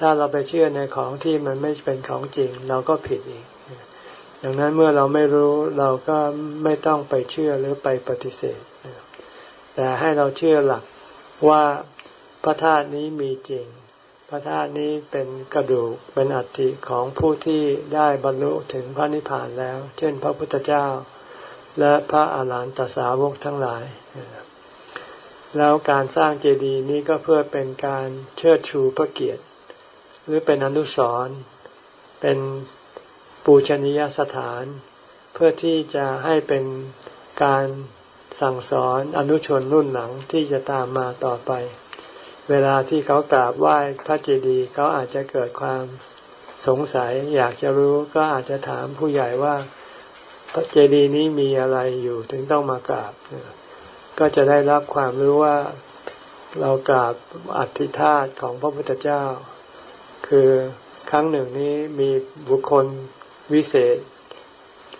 S1: ถ้าเราไปเชื่อในของที่มันไม่เป็นของจริง เราก็ผิดอีก ดังนั้นเมื่อเราไม่รู้เราก็ไม่ต้องไปเชื่อหรือไปปฏิเสธ แต่ให้เราเชื่อหลักว่า พระธาตุนี้มีจริง พระธาตุนี้เป็นกระดูกเป็นอัฐิของผู้ที่ได้บรรลุถึงพระนิพพานแล้ว เช่น พระพุทธเจ้า และพระอาหารหันตสาวกทั้งหลาย แล้วการสร้างเจดีย์นี้ก็เพื่อเป็นการเชิดชูพระเกียรติ หรือเป็นอนุสรณ์เป็นปูชนียสถาน เพื่อที่จะให้เป็นการสั่งสอนอนุชนรุ่นหลังที่จะตามมาต่อไป เวลาที่เขากราบไหว้พระเจดีย์เขาอาจจะเกิดความสงสัย อยากจะรู้ก็อาจจะถามผู้ใหญ่ว่า พระเจดีย์นี้มีอะไรอยู่ถึงต้องมากราบ ก็จะได้รับความรู้ว่าเรากราบอัฐิธาตุของพระพุทธเจ้า คือครั้งหนึ่งนี้มีบุคคลวิเศษ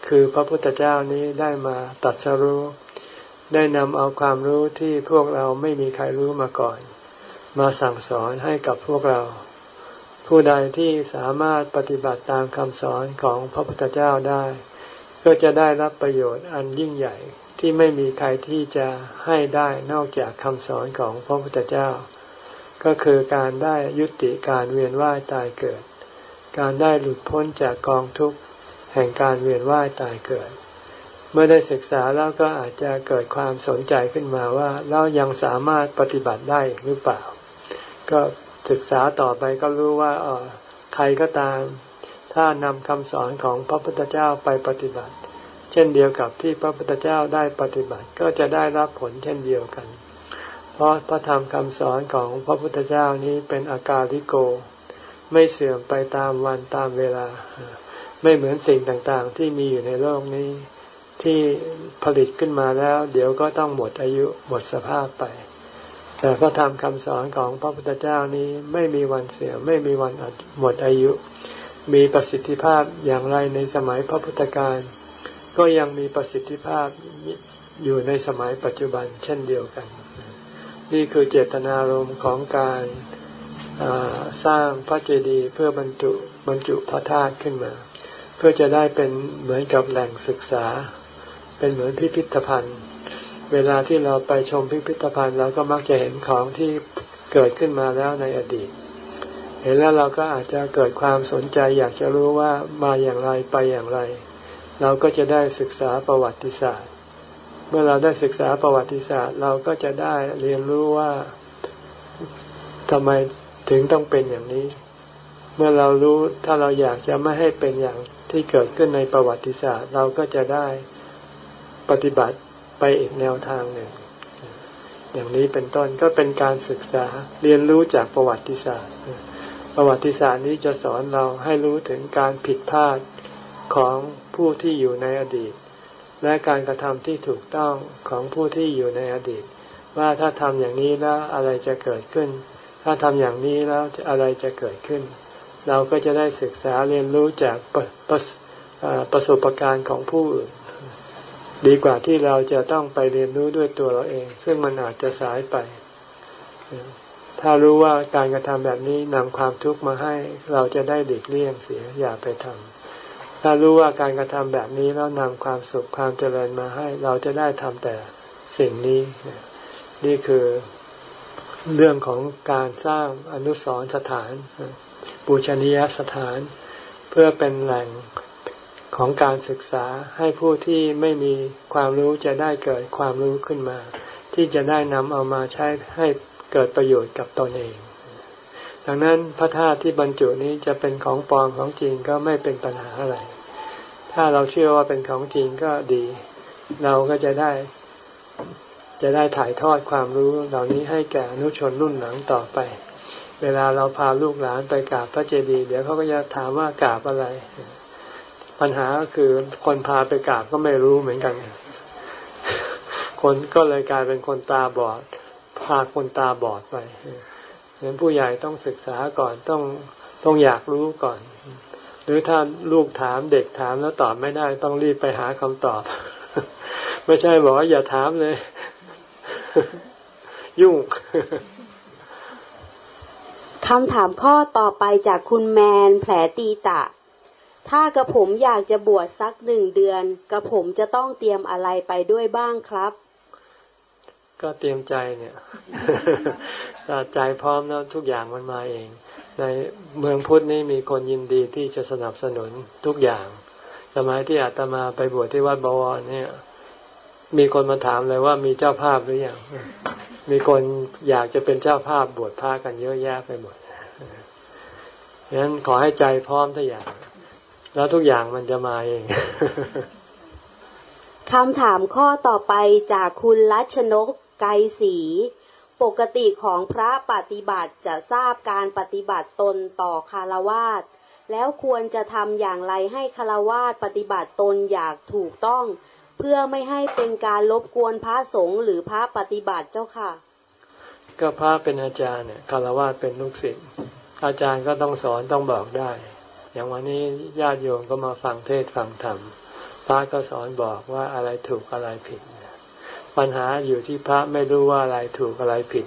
S1: คือพระพุทธเจ้านี้ได้มาตัดสรู้ ได้นำเอาความรู้ที่พวกเราไม่มีใครรู้มาก่อน มาสั่งสอนให้กับพวกเรา ผู้ใดที่สามารถปฏิบัติตามคำสอนของพระพุทธเจ้าได้ ก็จะได้รับประโยชน์อันยิ่งใหญ่ที่ไม่มีใครที่จะให้ได้นอกจากคำสอนของพระพุทธเจ้า ก็คือการได้ยุติการเวียนว่ายตายเกิด การได้หลุดพ้นจากกองทุกข์แห่งการเวียนว่ายตายเกิด เมื่อได้ศึกษาแล้วก็อาจจะเกิดความสนใจขึ้นมาว่าเรายังสามารถปฏิบัติได้หรือเปล่า ก็ศึกษาต่อไปก็รู้ว่าเออใครก็ตาม ถ้านำคำสอนของพระพุทธเจ้าไปปฏิบัติ เช่นเดียวกับที่พระพุทธเจ้าได้ปฏิบัติก็จะได้รับผลเช่นเดียวกัน เพราะพระธรรมคำสอนของพระพุทธเจ้านี้เป็นอากาลิโก ไม่เสื่อมไปตามวันตามเวลา ไม่เหมือนสิ่งต่างๆ ที่มีอยู่ในโลกนี้ ที่ผลิตขึ้นมาแล้ว เดี๋ยวก็ต้องหมดอายุหมดสภาพไป แต่พระธรรมคำสอนของพระพุทธเจ้านี้ไม่มีวันเสื่อมไม่มีวันหมดอายุ มีประสิทธิภาพอย่างไรในสมัยพระพุทธการก็ยังมีประสิทธิภาพอยู่ในสมัยปัจจุบันเช่นเดียวกัน นี่คือเจตนารมณ์ของการสร้างพระเจดีย์เพื่อบรรจุบรรจุพระธาตุขึ้นมา เพื่อจะได้เป็นเหมือนกับแหล่งศึกษา เป็นเหมือนพิพิธภัณฑ์ เวลาที่เราไปชมพิพิธภัณฑ์เราก็มักจะเห็นของที่เกิดขึ้นมาแล้วในอดีต เห็นแล้วเราก็อาจจะเกิดความสนใจอยากจะรู้ว่ามาอย่างไรไปอย่างไร เราก็จะได้ศึกษาประวัติศาสตร์ เมื่อเราได้ศึกษาประวัติศาสตร์ เราก็จะได้เรียนรู้ว่าทำไมถึงต้องเป็นอย่างนี้ เมื่อเรารู้ถ้าเราอยากจะไม่ให้เป็นอย่างที่เกิดขึ้นในประวัติศาสตร์ เราก็จะได้ปฏิบัติ ไปอีกแนวทางหนึ่ง อย่างนี้เป็นต้นก็เป็นการศึกษาเรียนรู้จากประวัติศาสตร์ ประวัติศาสตร์นี้จะสอนเราให้รู้ถึงการผิดพลาดของผู้ที่อยู่ในอดีต และการกระทำที่ถูกต้องของผู้ที่อยู่ในอดีต ว่าถ้าทำอย่างนี้แล้วอะไรจะเกิดขึ้น ถ้าทำอย่างนี้แล้วอะไรจะเกิดขึ้น เราก็จะได้ศึกษาเรียนรู้จากประประประสบการณ์ของผู้อื่น ดีกว่าที่เราจะต้องไปเรียนรู้ด้วยตัวเราเอง ซึ่งมันอาจจะสายไป ถ้ารู้ว่าการกระทำแบบนี้นำความทุกข์มาให้เราจะได้เด็กเลี่ยงเสียอย่าไปทำถ้ารู้ว่าการกระทำแบบนี้แล้วนำความสุขความเจริญมาให้ เราจะได้ทำแต่สิ่งนี้ นี่คือเรื่องของการสร้างอนุสรสถาน ปูชนียสถาน เพื่อเป็นแหล่ง ของการศึกษาให้ผู้ที่ไม่มีความรู้จะได้เกิดความรู้ขึ้นมา ที่จะได้นำเอามาใช้ให้เกิดประโยชน์กับตนเอง ดังนั้นพระธาตุที่บรรจุนี้จะเป็นของปลอมของจริงก็ไม่เป็นปัญหาอะไร ถ้าเราเชื่อว่าเป็นของจริงก็ดี เราก็จะได้ จะได้ถ่ายทอดความรู้เหล่านี้ให้แก่นุชนรุ่นหลังต่อไป เวลาเราพาลูกหลานไปกราบพระเจดีย์เดี๋ยวเขาก็จะถามว่ากราบอะไร ปัญหาก็คือคนพาไปกราบก็ไม่รู้เหมือนกัน คนก็เลยกลายเป็นคนตาบอด พาคนตาบอดไปเห็นผู้ใหญ่ต้องศึกษาก่อนต้องต้องอยากรู้ก่อน หรือถ้าลูกถามเด็กถามแล้วตอบไม่ได้ต้องรีบไปหาคำตอบ ไม่ใช่บอกว่าอย่าถามเลย ยุ่ง
S2: คำถามข้อต่อไปจากคุณแมนแผลตีตะ ถ้ากระผมอยากจะบวชสักหนึ่งเดือน กระผมจะต้องเตรียมอะไรไปด้วยบ้างครับ
S1: ก็เตรียมใจเนี่ยถ้าใจพร้อมแล้วทุกอย่างมันมาเอง ในเมืองพุทธนี่มีคนยินดีที่จะสนับสนุนทุกอย่างสมัยที่อาตมาไปบวชที่วัดบวรเนี่ย มีคนมาถามเลยว่ามีเจ้าภาพหรือยังมีคนอยากจะเป็นเจ้าภาพบวชพระกันเยอะแยะไปหมดฉะนั้นขอให้ใจพร้อมทุกอย่าง แล้วทุกอย่างมันจะมาเอง
S2: คำถามข้อต่อไปจากคุณรัชนกไกสีปกติของพระปฏิบัติจะทราบการปฏิบัติตนต่อคารวาสแล้วควรจะทำอย่างไรให้คารวาสปฏิบัติตนอย่างถูกต้อง เพื่อไม่ให้เป็นการลบกวนพระสงฆ์หรือพระปฏิบัติเจ้าค่ะ
S1: ก็พระเป็นอาจารย์เนี่ยคารวะเป็นลูกศิษย์อาจารย์ก็ต้องสอนต้องบอกได้ อย่างวันนี้ญาติโยมก็มาฟังเทศฟังธรรมพระก็สอนบอกว่าอะไรถูกอะไรผิด ปัญหาอยู่ที่พระไม่รู้ว่าอะไรถูกอะไรผิด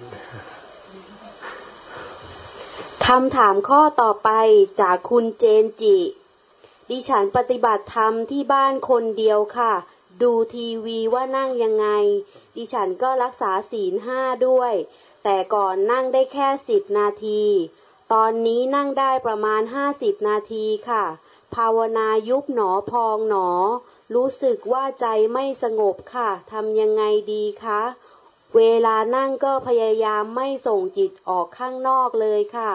S2: คำถามข้อต่อไปจากคุณเจนจิ ดิฉันปฏิบัติธรรมที่บ้านคนเดียวค่ะ ดูทีวีว่านั่งยังไง ดิฉันก็รักษาศีลห้าด้วย แต่ก่อนนั่งได้แค่สิบนาที ตอนนี้นั่งได้ประมาณห้าสิบนาทีค่ะ ภาวนายุบหนอพองหนอ รู้สึกว่าใจไม่สงบค่ะทำยังไงดีคะ เวลานั่งก็พยายามไม่ส่งจิตออกข้างนอกเลยค่ะ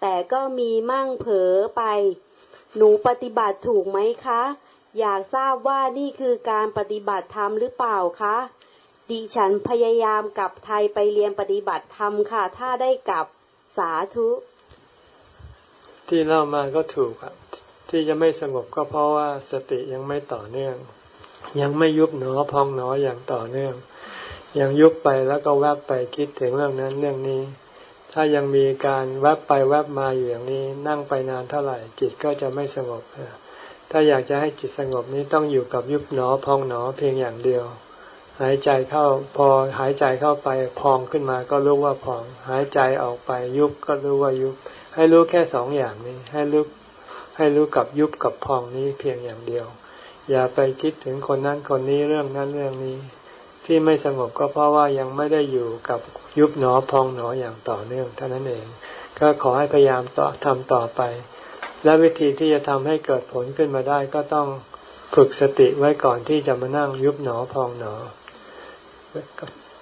S2: แต่ก็มีมั่งเผลอไป หนูปฏิบัติถูกไหมคะ อยากทราบว่านี่คือการปฏิบัติธรรมหรือเปล่าคะดิฉันพยายามกลับไทยไปเรียนปฏิบัติธรรมค่ะ ถ้าได้กลับสาธุ
S1: ที่เล่ามาก็ถูกครับที่จะไม่สงบก็เพราะว่าสติยังไม่ต่อเนื่อง ยังไม่ยุบหนอพองหนออย่างต่อเนื่อง ยังยุบไปแล้วก็แวบไปคิดถึงเรื่องนั้นเรื่องนี้ ถ้ายังมีการแวบไปแวบมาอยู่อย่างนี้ นั่งไปนานเท่าไหร่ จิตก็จะไม่สงบถ้าอยากจะให้จิตสงบนี้ต้องอยู่กับยุบหนอพองหนอเพียงอย่างเดียว หายใจเข้าพอหายใจเข้าไปพองขึ้นมาก็รู้ว่าพอง หายใจออกไปยุบก็รู้ว่ายุบ ให้รู้แค่สองอย่างนี้ ให้รู้ให้รู้กับยุบกับพองนี้เพียงอย่างเดียว อย่าไปคิดถึงคนนั้นคนนี้เรื่องนั้นเรื่องนี้ ที่ไม่สงบก็เพราะว่ายังไม่ได้อยู่กับยุบหนอพองหนออย่างต่อเนื่องเท่านั้นเอง ก็ขอให้พยายามต่อทำต่อไป และวิธีที่จะทำให้เกิดผลขึ้นมาได้ก็ต้องฝึกสติไว้ก่อนที่จะมานั่งยุบหนอพองหนอ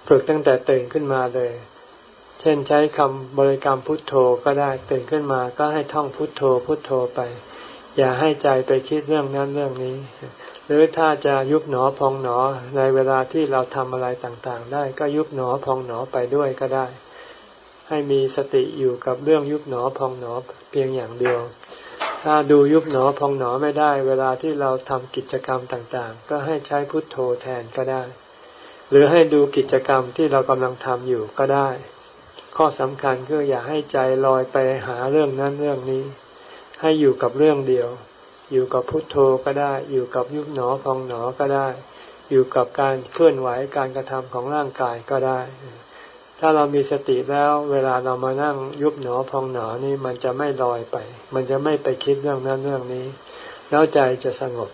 S1: ฝึกตั้งแต่ตื่นขึ้นมาเลย เช่นใช้คำบริกรรมพุทโธก็ได้ตื่นขึ้นมาก็ให้ท่องพุทโธพุทโธไป อย่าให้ใจไปคิดเรื่องนั้นเรื่องนี้ หรือถ้าจะยุบหนอพองหนอในเวลาที่เราทำอะไรต่างๆ ได้ก็ยุบหนอพองหนอไปด้วยก็ได้ ให้มีสติอยู่กับเรื่องยุบหนอพองหนอเพียงอย่างเดียว ถ้าดูยุบหนอพองหนอไม่ได้ เวลาที่เราทำกิจกรรมต่างๆ ก็ให้ใช้พุทโธแทนก็ได้ หรือให้ดูกิจกรรมที่เรากำลังทำอยู่ก็ได้ ข้อสำคัญคืออย่าให้ใจลอยไปหาเรื่องนั้นเรื่องนี้ ให้อยู่กับเรื่องเดียว อยู่กับพุทโธก็ได้ อยู่กับยุบหนอพองหนอก็ได้ อยู่กับการเคลื่อนไหวการกระทำของร่างกายก็ได้ ถ้าเรามีสติแล้วเวลาเรามานั่งยุบหนอพองหนอนี่มันจะไม่ลอยไป มันจะไม่ไปคิดเรื่องนั้นเรื่องนี้ แล้วใจจะสงบ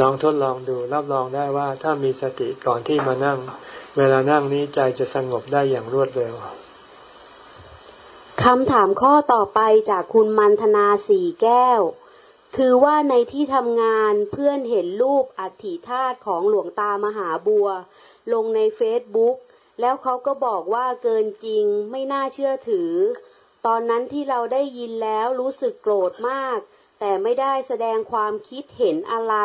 S1: ลองทดลองดูรับรองได้ว่าถ้ามีสติก่อนที่มานั่ง เวลานั่งนี้ใจจะสงบได้อย่างรวดเร็ว
S2: คำถามข้อต่อไปจากคุณมันธนาสีแก้ว คือว่าในที่ทำงานเพื่อนเห็นรูปอัฐิธาตุของหลวงตามหาบัว ลงในเฟซบุ๊กแล้วเขาก็บอกว่าเกินจริงไม่น่าเชื่อถือ ตอนนั้นที่เราได้ยินแล้วรู้สึกโกรธมาก แต่ไม่ได้แสดงความคิดเห็นอะไร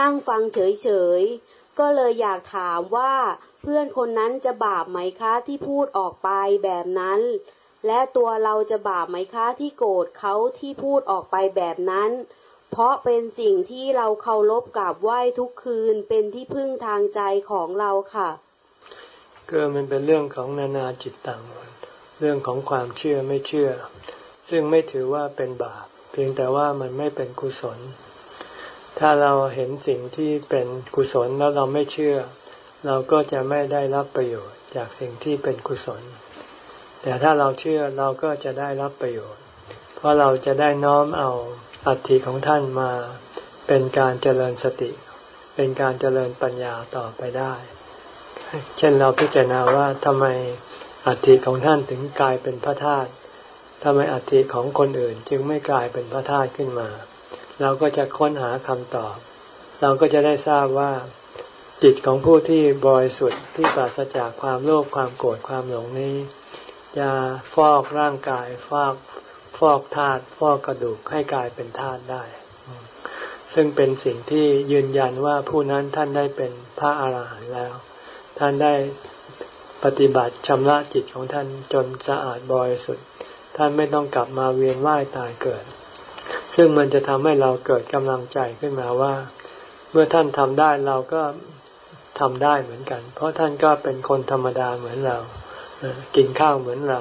S2: นั่งฟังเฉยๆ ก็เลยอยากถามว่าเพื่อนคนนั้นจะบาปไหมคะที่พูดออกไปแบบนั้น และตัวเราจะบาปไหมคะที่โกรธเขาที่พูดออกไปแบบนั้น เพราะเป็นสิ่งที่เราเคารพกราบไหว้ทุกคืนเป็นที่พึ่งทางใจของเราค่ะ
S1: ก็มันเป็นเรื่องของนานาจิตตังเรื่องของความเชื่อไม่เชื่อ ซึ่งไม่ถือว่าเป็นบาป เพียงแต่ว่ามันไม่เป็นกุศล ถ้าเราเห็นสิ่งที่เป็นกุศลแล้วเราไม่เชื่อ เราก็จะไม่ได้รับประโยชน์จากสิ่งที่เป็นกุศล แต่ถ้าเราเชื่อเราก็จะได้รับประโยชน์ เพราะเราจะได้น้อมเอาอัฐิของท่านมาเป็นการเจริญสติ เป็นการเจริญปัญญาต่อไปได้ เช่นเราพิจารณาว่าทำไมอัฐิของท่านถึงกลายเป็นพระธาตุทำไมอัฐิของคนอื่นจึงไม่กลายเป็นพระธาตุขึ้นมา เราก็จะค้นหาคำตอบ เราก็จะได้ทราบว่า จิตของผู้ที่บริสุทธิ์ที่ปราศจากความโลภความโกรธความหลงนี้ จะฟอกร่างกายฟอกฟอกธาตุฟอกกระดูกให้กลายเป็นธาตุได้ ซึ่งเป็นสิ่งที่ยืนยันว่าผู้นั้นท่านได้เป็นพระอาหารหันต์แล้ว ท่านได้ปฏิบัติชำระจิตของท่านจนสะอาดบริสุทธิ์ท่านไม่ต้องกลับมาเวียนว่ายตายเกิด ซึ่งมันจะทำให้เราเกิดกำลังใจขึ้นมาว่า เมื่อท่านทำได้เราก็ทำได้เหมือนกัน เพราะท่านก็เป็นคนธรรมดาเหมือนเรา กินข้าวเหมือนเรา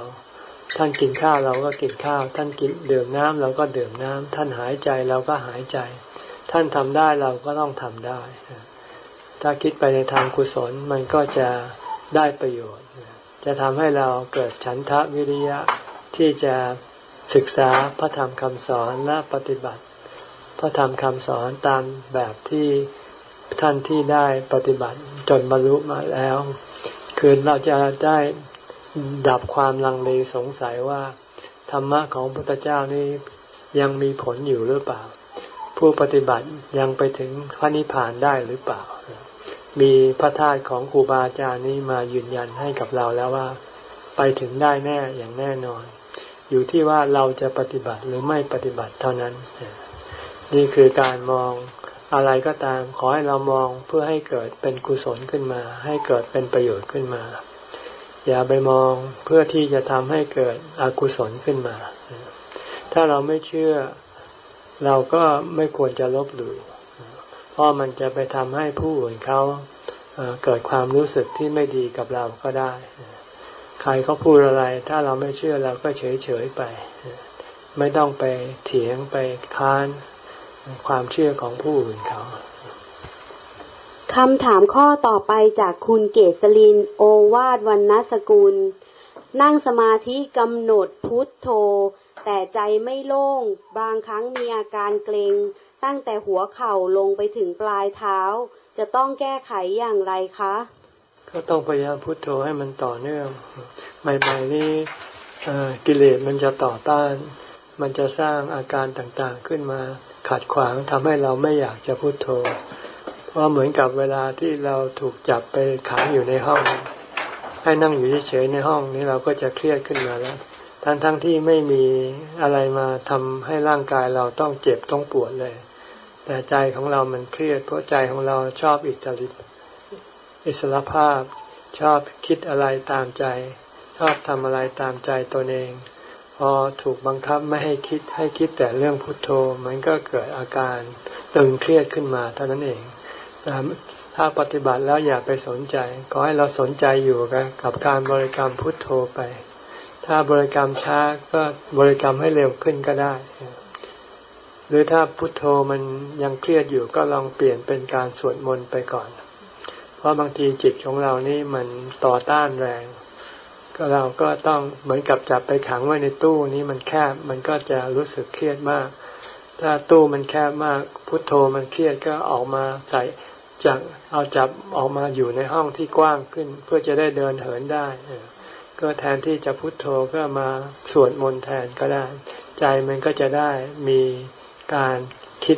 S1: ท่านกินข้าวเราก็กินข้าว ท่านกินดื่มน้ำเราก็ดื่มน้ำท่านหายใจเราก็หายใจ ท่านทำได้เราก็ต้องทำได้ ถ้าคิดไปในทางกุศลมันก็จะได้ประโยชน์ จะทำให้เราเกิดฉันทะวิริยะที่จะศึกษาพระธรรมคำสอนและปฏิบัติ พระธรรมคำสอนตามแบบที่ท่านที่ได้ปฏิบัติจนบรรลุมาแล้ว คือเราจะได้ ดับความลังเลสงสัยว่า ธรรมะของพระพุทธเจ้านี้ยังมีผลอยู่หรือเปล่า ผู้ปฏิบัติยังไปถึงพระนิพพานได้หรือเปล่า มีพระธาตุของครูบาอาจารย์นี้มายืนยันให้กับเราแล้วว่า ไปถึงได้แน่อย่างแน่นอน อยู่ที่ว่าเราจะปฏิบัติหรือไม่ปฏิบัติเท่านั้น นี่คือการมองอะไรก็ตามขอให้เรามองเพื่อให้เกิดเป็นกุศลขึ้นมา ให้เกิดเป็นประโยชน์ขึ้นมา อย่าไปมองเพื่อที่จะทำให้เกิดอกุศลขึ้นมา ถ้าเราไม่เชื่อเราก็ไม่ควรจะลบหลู่เพราะมันจะไปทำให้ผู้อื่นเขาเกิดความรู้สึกที่ไม่ดีกับเราก็ได้ ใครเขาพูดอะไร ถ้าเราไม่เชื่อเราก็เฉยเฉยไป ไม่ต้องไปเถียงไปค้านความเชื่อของผู้อื่นเขา
S2: คำถามข้อต่อไปจากคุณเกษลิน โอวาดวันนสกุล นั่งสมาธิกำหนดพุทโธ แต่ใจไม่โล่ง บางครั้งมีอาการเกรงตั้งแต่หัวเข่าลงไปถึงปลายเท้า จะต้องแก้ไขอย่างไรคะ
S1: ก็ต้องพยายามพุทโธให้มันต่อเนื่อง ใหม่ ๆ นี่กิเลสมันจะต่อต้าน มันจะสร้างอาการต่างๆขึ้นมาขัดขวางทำให้เราไม่อยากจะพุทโธ เพราะเหมือนกับเวลาที่เราถูกจับไปขังอยู่ในห้อง ให้นั่งอยู่เฉยๆในห้องนี้เราก็จะเครียดขึ้นมาแล้ว ทั้งๆทที่ไม่มีอะไรมาทำให้ร่างกายเราต้องเจ็บต้องปวดเลย แต่ใจของเรามันเครียด เพราะใจของเราชอบอิสริอิสรภาพ ชอบคิดอะไรตามใจ ชอบทำอะไรตามใจตนเอง พอถูกบังคับไม่ให้คิดให้คิดแต่เรื่องพุทโธมันก็เกิดอาการตึงเครียดขึ้นมาเท่านั้นเอง ถ้าปฏิบัติแล้วอย่าไปสนใจ ขอให้เราสนใจอยู่กับการบริกรรมพุทโธไป ถ้าบริกรรมช้าก็บริกรรมให้เร็วขึ้นก็ได้ หรือถ้าพุทโธมันยังเครียดอยู่ก็ลองเปลี่ยนเป็นการสวดมนต์ไปก่อน เพราะบางทีจิตของเรานี่มันต่อต้านแรง ก็เราก็ต้องเหมือนกับจับไปขังไว้ในตู้นี้มันแคบมันก็จะรู้สึกเครียดมาก ถ้าตู้มันแคบมาก พุทโธมันเครียดก็ออกมาใส่ จากเอาจับออกมาอยู่ในห้องที่กว้างขึ้น เพื่อจะได้เดินเหินได้ก็แทนที่จะพุทโธก็มาสวดมนต์แทนก็ได้ ใจมันก็จะได้มีการคิด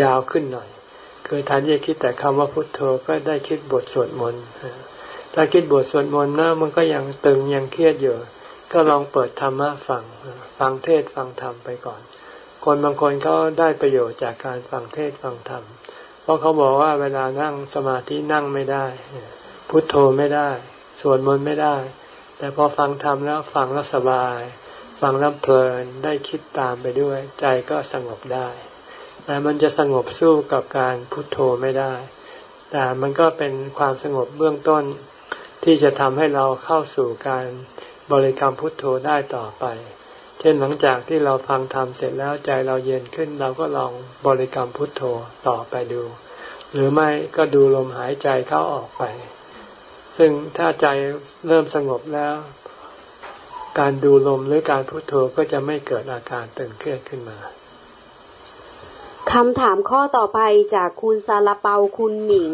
S1: ยาวขึ้นหน่อย คือแทนที่จะคิดแต่คำว่าพุทโธก็ได้คิดบทสวดมนต์ถ้าคิดบทสวดมนต์นะมันก็ยังตึงยังเครียดอยู่ ก็ลองเปิดธรรมะฟังฟังเทศฟังธรรมไปก่อน คนบางคนเขาได้ประโยชน์จากการฟังเทศฟังธรรมเราะเขาบอกว่าเวลานั่งสมาธินั่งไม่ได้ พุทโธไม่ได้สวดมนต์ไม่ได้ แต่พอฟังธรรมแล้วฟังแล้วสบาย ฟังแล้วเพลินได้คิดตามไปด้วย ใจก็สงบได้ แต่มันจะสงบสู้กับการพุทโธไม่ได้ แต่มันก็เป็นความสงบเบื้องต้น ที่จะทำให้เราเข้าสู่การบริกรรมพุทโธได้ต่อไป เช่นหลังจากที่เราฟังธรรมเสร็จแล้วใจเราเย็นขึ้น เราก็ลองบริกรรมพุทโธต่อไปดู หรือไม่ก็ดูลมหายใจเข้าออกไป ซึ่งถ้าใจเริ่มสงบแล้ว การดูลมหรือการพุทโธก็จะไม่เกิดอาการตึงเครียดขึ้นมา
S2: คำถามข้อต่อไปจากคุณซาลาเปาคุณหมิง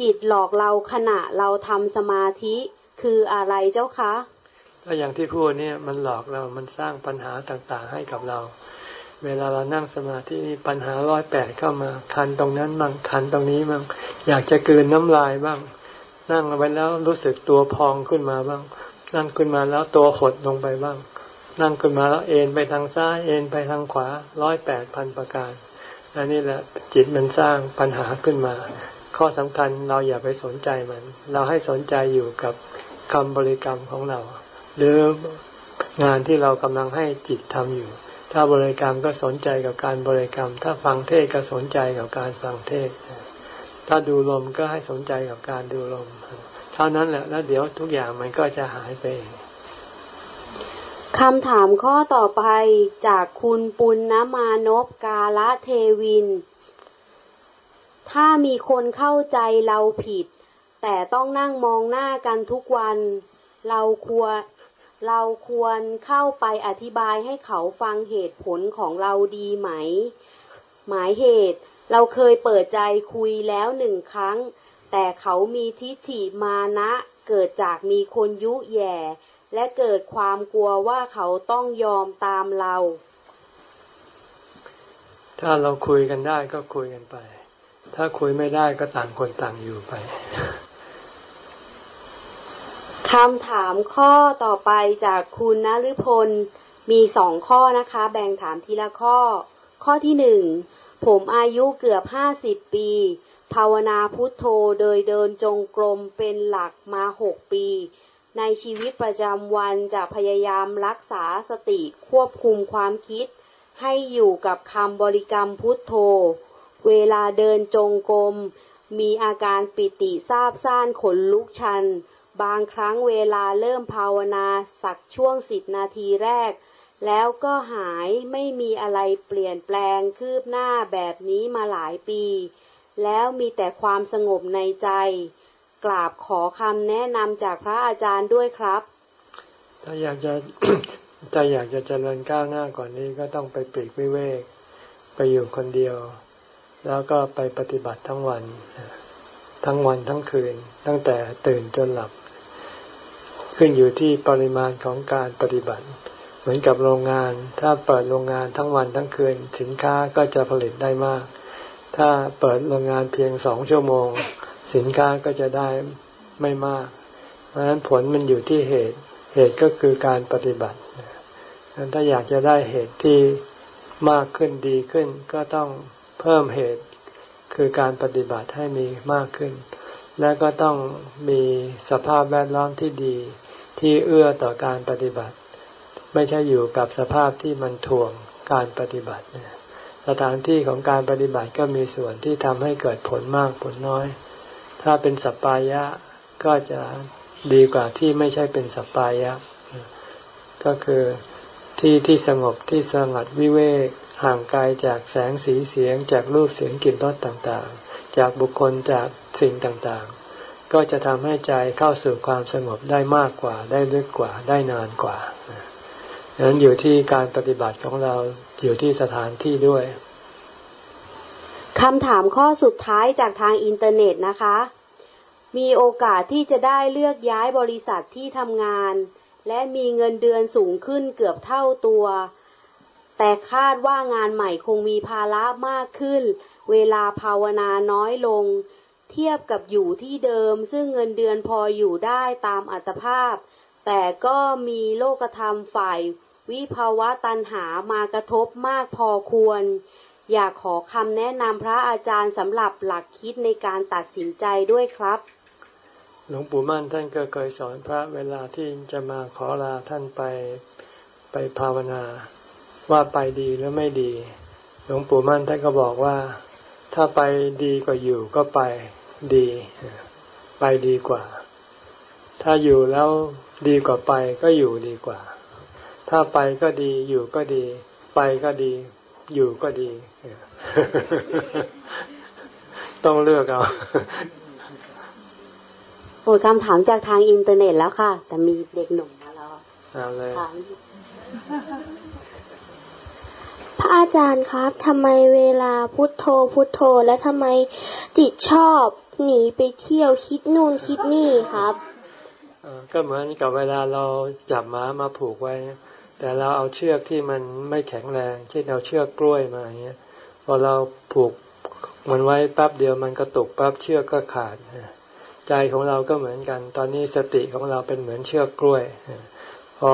S2: จิตหลอกเราขณะเราทำสมาธิคืออะไรเจ้าคะ
S1: ก็อย่างที่พูดเนี่ยมันหลอกเรา มันสร้างปัญหาต่างๆให้กับเรา เวลาเรานั่งสมาธินี่ปัญหาร้อยแปดเข้ามา คันตรงนั้นบ้างคันตรงนี้บ้างอยากจะกืนน้ำลายบ้าง นั่งไปแล้วรู้สึกตัวพองขึ้นมาบ้าง นั่งขึ้นมาแล้วตัวหดลงไปบ้าง นั่งขึ้นมาแล้วเอ็นไปทางซ้ายเอ็นไปทางขวาร้อยแปดพันประการอันนี้แหละจิตมันสร้างปัญหาขึ้นมา ข้อสำคัญเราอย่าไปสนใจมัน เราให้สนใจอยู่กับคำบริกรรมของเรา หรืองานที่เรากำลังให้จิตทำอยู่ ถ้าบริกรรมก็สนใจกับการบริกรรม ถ้าฟังเทศก็สนใจกับการฟังเทศ ถ้าดูลมก็ให้สนใจกับการดูลมทท่านั้นแหละแล้วเดี๋ยวทุกอย่างมันก็จะหายไป
S2: คำถามข้อต่อไปจากคุณปุณณมานพกาละเทวิน ถ้ามีคนเข้าใจเราผิด แต่ต้องนั่งมองหน้ากันทุกวัน เราควร เราควรเข้าไปอธิบายให้เขาฟังเหตุผลของเราดีไหม หมายเหตุ เราเคยเปิดใจคุยแล้วหนึ่งครั้ง แต่เขามีทิฏฐิมานะ เกิดจากมีคนยุแย่ และเกิดความกลัวว่าเขาต้องยอมตามเรา
S1: ถ้าเราคุยกันได้ก็คุยกันไป ถ้าคุยไม่ได้ก็ต่างคนต่างอยู่ไป
S2: คำถามข้อต่อไปจากคุณนฤพล มีสองข้อนะคะ แบ่งถามทีละข้อ ข้อที่หนึ่ง ผมอายุเกือบห้าสิบปี ภาวนาพุทโธโดยเดินจงกรมเป็นหลักมาหกปี ในชีวิตประจำวันจะพยายามรักษาสติควบคุมความคิด ให้อยู่กับคำบริกรรมพุทโธ เวลาเดินจงกรมมีอาการปิติซาบซ่านขนลุกชัน บางครั้งเวลาเริ่มภาวนาสักช่วงสิบนาทีแรก แล้วก็หายไม่มีอะไรเปลี่ยนแปลงคืบหน้าแบบนี้มาหลายปี แล้วมีแต่ความสงบในใจ กราบขอคำแนะนำจากพระอาจารย์ด้วยครับ
S1: ถ้าอยากจะใจอยากจะเจริญก้าวหน้าก่อนนี้ก็ต้องไปปลีกวิเวก ไปอยู่คนเดียว แล้วก็ไปปฏิบัติทั้งวัน ทั้งวันทั้งคืน ตั้งแต่ตื่นจนหลับ ขึ้นอยู่ที่ปริมาณของการปฏิบัติ เหมือนกับโรงงาน ถ้าเปิดโรงงานทั้งวันทั้งคืนสินค้าก็จะผลิตได้มาก ถ้าเปิดโรงงานเพียงสองชั่วโมง สินค้าก็จะได้ไม่มาก เพราะฉะนั้นผลมันอยู่ที่เหตุ เหตุก็คือการปฏิบัติถ้าอยากจะได้เหตุที่มากขึ้นดีขึ้น ก็ต้องเพิ่มเหตุคือการปฏิบัติให้มีมากขึ้น และก็ต้องมีสภาพแวดล้อมที่ดี ที่เอื้อต่อการปฏิบัติ ไม่ใช่อยู่กับสภาพที่มันถ่วงการปฏิบัติสถานที่ของการปฏิบัติก็มีส่วนที่ทำให้เกิดผลมากผลน้อย ถ้าเป็นสัปปายะก็จะดีกว่าที่ไม่ใช่เป็นสัปปายะ ก็คือที่ที่สงบที่สงัดวิเวกห่างไกลจากแสงสีเสียง จากรูปเสียงกลิ่นรสต่างๆ จากบุคคลจากสิ่งต่างๆ ก็จะทำให้ใจเข้าสู่ความสงบได้มากกว่า ได้ลึกกว่า ได้นานกว่าดังนั้นอยู่ที่การปฏิบัติของเราอยู่ที่สถานที่ด้วย
S2: คำถามข้อสุดท้ายจากทางอินเทอร์เน็ตนะคะ มีโอกาสที่จะได้เลือกย้ายบริษัทที่ทำงาน และมีเงินเดือนสูงขึ้นเกือบเท่าตัว แต่คาดว่างานใหม่คงมีภาระมากขึ้น เวลาภาวนาน้อยลง ทียบกับอยู่ที่เดิม ซึ่งเงินเดือนพออยู่ได้ตามอัตภาพ แต่ก็มีโลกธรรมฝ่ายวิภาวะตันหามากระทบมากพอควร อยากขอคำแนะนำพระอาจารย์สำหรับหลักคิดในการตัดสินใจด้วยครับ
S1: หลวงปู่มั่นท่านก็เคยสอนพระเวลาที่จะมาขอลาท่านไปไปภาวนา ว่าไปดีหรือไม่ดี หลวงปู่มั่นท่านก็บอกว่า ถ้าไปดีกว่าอยู่ก็ไป ดี ไปดีกว่า ถ้าอยู่แล้วดีกว่าไปก็อยู่ดีกว่า ถ้าไปก็ดีอยู่ก็ดี ไปก็ดี อยู่ก็ดี ต้องเลือกเอา
S2: โอ้คำถามจากทางอินเทอร์เน็ตแล้วค่ะ แต่มีเด็กหนุ่มมาแล้ว
S1: เอาเลย
S3: พระอาจารย์ครับทำไมเวลาพุทโธพุทโธ แล้วทำไมจิตชอบ หนีไปเที่ยวคิดนู่นคิดนี่ครับ
S1: ก็เหมือนกับเวลาเราจับม้ามาผูกไว้ แต่เราเอาเชือกที่มันไม่แข็งแรง เช่นเอาเชือกกล้วยมาอย่างเงี้ยพอเราผูกมันไว้แป๊บเดียวมันกระตุกปั๊บเชือกก็ขาดใจของเราก็เหมือนกัน ตอนนี้สติของเราเป็นเหมือนเชือกกล้วย พอ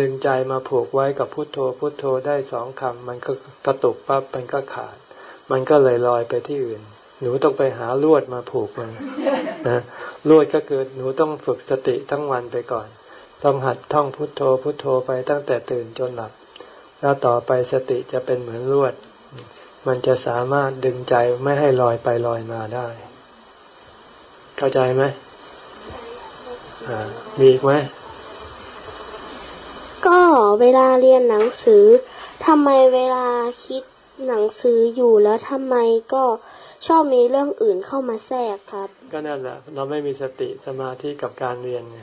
S1: ดึงใจมาผูกไว้กับพุทโธพุทโธได้สองคำมันก็กระตุกปั๊บมันก็ขาด มันก็เลยลอยไปที่อื่น หนูต้องไปหาลวดมาผูกมันนะลวดก็คือหนูต้องฝึกสติทั้งวันไปก่อน ต้องหัดท่องพุทโธพุทโธไปตั้งแต่ตื่นจนหลับ แล้วต่อไปสติจะเป็นเหมือนลวด มันจะสามารถดึงใจไม่ให้ลอยไปลอยมาได้ เข้าใจไหมมีอีกไหม
S3: ก็เวลาเรียนหนังสือทำไมเวลาคิดหนังสืออยู่แล้วทำไมก็ ชอบมีเรื่องอื่นเข้ามาแทรกครับ
S1: ก็นั่นแหละ เราไม่มีสติสมาธิกับการเรียนไง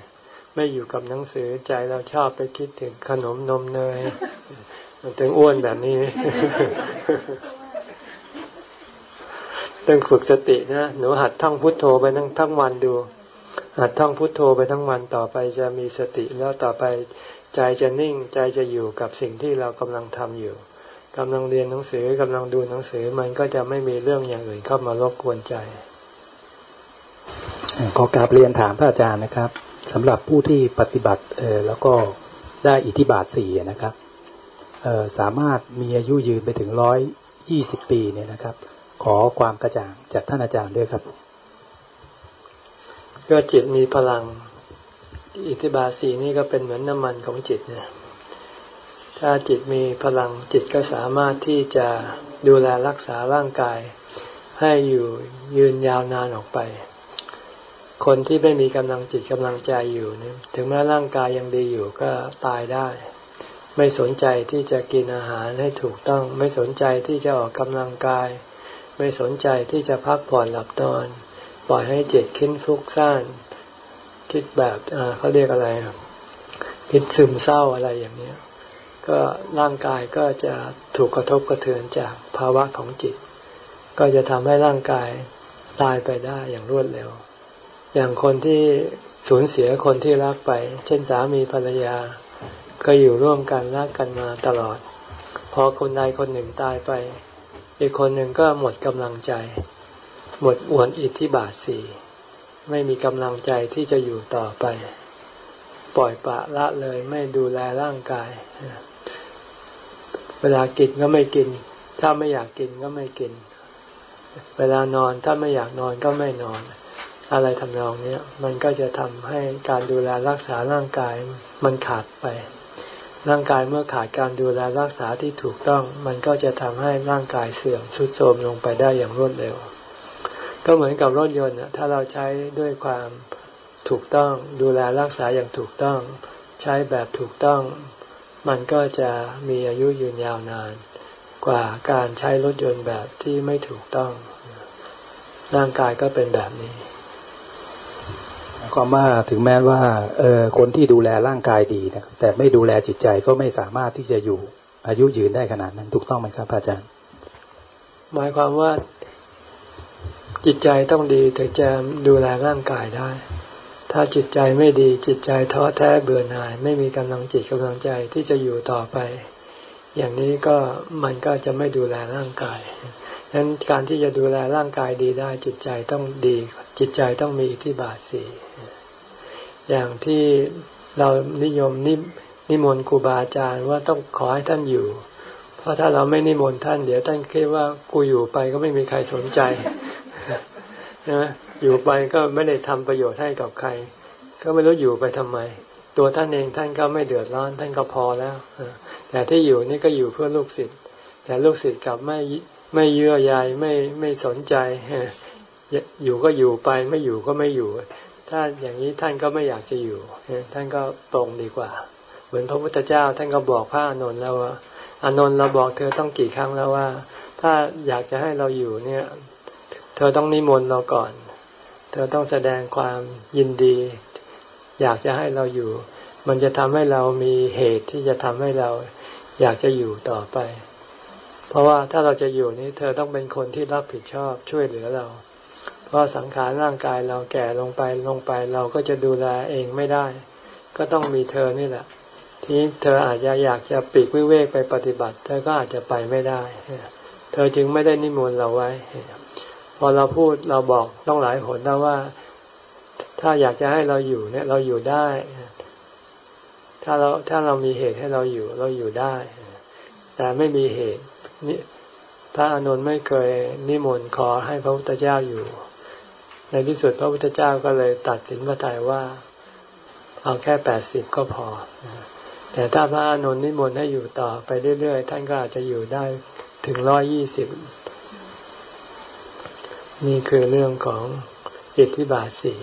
S1: ไม่อยู่กับหนังสือใจเราชอบไปคิดถึงขนมนมเนยถึงอ้วนแบบนี้ต้องฝึกสตินะหนูหัดท่องพุทโธไปทั้งทั้งวันดู หัดท่องพุทโธไปทั้งวันต่อไปจะมีสติแล้วต่อไปใจจะนิ่งใจจะอยู่กับสิ่งที่เรากำลังทำอยู่ กำลังเรียนหนังสือกำลังดูหนังสือมันก็จะไม่มีเรื่องอย่างอื่นเข้ามารบกวนใจ
S4: ขอกราบเรียนถามพระอาจารย์นะครับสำหรับผู้ที่ปฏิบัติเออแล้วก็ได้อิทธิบาทสี่นะครับเออสามารถมีอายุยืนไปถึงร้อยยี่สิบปีเนี่ยนะครับ ขอความกระจ่างจากท่านอาจารย์ด้วยครับ
S1: ก็จิตมีพลัง อิทธิบาทสีนี่ก็เป็นเหมือนน้ำมันของจิตเนี่ย ถ้าจิตมีพลังจิตก็สามารถที่จะดูแลรักษาร่างกาย ให้อยู่ยืนยาวนานออกไป คนที่ไม่มีกำลังจิตกำลังใจอยู่เนี่ยถึงแม้ร่างกายยังดีอยู่ก็ตายได้ ไม่สนใจที่จะกินอาหารให้ถูกต้อง ไม่สนใจที่จะออกกำลังกาย ไม่สนใจที่จะพักผ่อนหลับนอน ปล่อยให้จิตคิดฟุกซ่านคิดแบบเขาเรียกอะไรคิดซึมเศร้าอะไรอย่างนี้ ก็ร่างกายก็จะถูกกระทบกระเทือนจากภาวะของจิต ก็จะทำให้ร่างกายตายไปได้อย่างรวดเร็ว อย่างคนที่สูญเสียคนที่รักไป เช่นสามีภรรยา ก็อยู่ร่วมกันรักกันมาตลอด พอคนใดคนหนึ่งตายไป อีกคนหนึ่งก็หมดกำลังใจ หมดอวนอิทธิบาทสี่ไม่มีกำลังใจที่จะอยู่ต่อไป ปล่อยปะละเลยไม่ดูแลร่างกาย เวลากินก็ไม่กิน ถ้าไม่อยากกินก็ไม่กิน เวลานอนถ้าไม่อยากนอนก็ไม่นอน อะไรทำนองนี้มันก็จะทำให้การดูแลรักษาร่างกายมันขาดไป ร่างกายเมื่อขาดการดูแลรักษาที่ถูกต้อง มันก็จะทำให้ร่างกายเสื่อมทุดโทรมลงไปได้อย่างรวดเร็ว ก็เหมือนกับรถยนต์ถ้าเราใช้ด้วยความถูกต้องดูแลรักษาอย่างถูกต้อง ใช้แบบถูกต้อง มันก็จะมีอายุยืนยาวนาน กว่าการใช้รถยนต์แบบที่ไม่ถูกต้อง ร่างกายก็เป็นแบบนี้
S4: ความว่าถึงแม้ว่าเออคนที่ดูแลร่างกายดีนะครับแต่ไม่ดูแลจิตใจก็ไม่สามารถที่จะอยู่อายุยืนได้ขนาดนั้นถูกต้องไหมครับอาจารย์
S1: หมายความว่าจิตใจต้องดีถึงจะดูแลร่างกายได้ ถ้าจิตใจไม่ดีจิตใจท้อแท้เบื่อหน่าย ไม่มีกำลังจิตกำลังใจที่จะอยู่ต่อไป อย่างนี้ก็มันก็จะไม่ดูแลร่างกายดังนั้นการที่จะดูแลร่างกายดีได้ จิตใจต้องดี จิตใจต้องมีอิทธิบาทสี่อย่างที่เรานิยมนินมนต์ครูบาอาจารย์ว่าต้องขอให้ท่านอยู่ เพราะถ้าเราไม่นิมนต์ท่าน เดี๋ยวท่านคิดว่ากูอยู่ไปก็ไม่มีใครสนใจนะ อยู่ไปก็ไม่ได้ทำประโยชน์ให้กับใคร ก็ไม่รู้อยู่ไปทำไม ตัวท่านเองท่านก็ไม่เดือดร้อนท่านก็พอแล้วแต่ที่อยู่นี่ก็อยู่เพื่อลูกศิษย์แต่ลูกศิษย์กลับไม่ไม่เยื่อใยไม่ไม่สนใจอยู่ก็อยู่ไปไม่อยู่ก็ไม่อยู่ ถ้าอย่างนี้ท่านก็ไม่อยากจะอยู่ท่านก็ตรงดีกว่า เหมือนพระพุทธเจ้าท่านก็บอกพระอานนท์แล้วว่าอานนท์เราบอกเธอต้องกี่ครั้งแล้วว่า ถ้าอยากจะให้เราอยู่เนี่ย เธอต้องนิมนต์เราก่อน เธอต้องแสดงความยินดี อยากจะให้เราอยู่ มันจะทำให้เรามีเหตุที่จะทำให้เราอยากจะอยู่ต่อไป เพราะว่าถ้าเราจะอยู่นี้ เธอต้องเป็นคนที่รับผิดชอบช่วยเหลือเรา เพราะสังขารร่างกายเราแก่ลงไปลงไป เราก็จะดูแลเองไม่ได้ ก็ต้องมีเธอนี่แหละ ที่เธออาจจะอยากจะปีกวิเวกไปปฏิบัติ เธอก็อาจจะไปไม่ได้ เธอจึงไม่ได้นิมนต์เราไว้ พอเราพูดเราบอกต้องหลายหนแล้วว่า ถ้าอยากจะให้เราอยู่เนี่ย เราอยู่ได้ ถ้าเราถ้าเรามีเหตุให้เราอยู่ เราอยู่ได้ แต่ไม่มีเหตุนี่พระอนุนไม่เคยนิมนต์ขอให้พระพุทธเจ้าอยู่ ในที่สุดพระพุทธเจ้าก็เลยตัดสินพระทัยว่าเอาแค่แปดสิบก็พอ แต่ถ้าพระอนุนนิมนต์ให้อยู่ต่อไปเรื่อยๆ ท่านก็อาจจะอยู่ได้ถึงร้อยยี่สิบ นี่คือเรื่องของอิทธิบาทสี่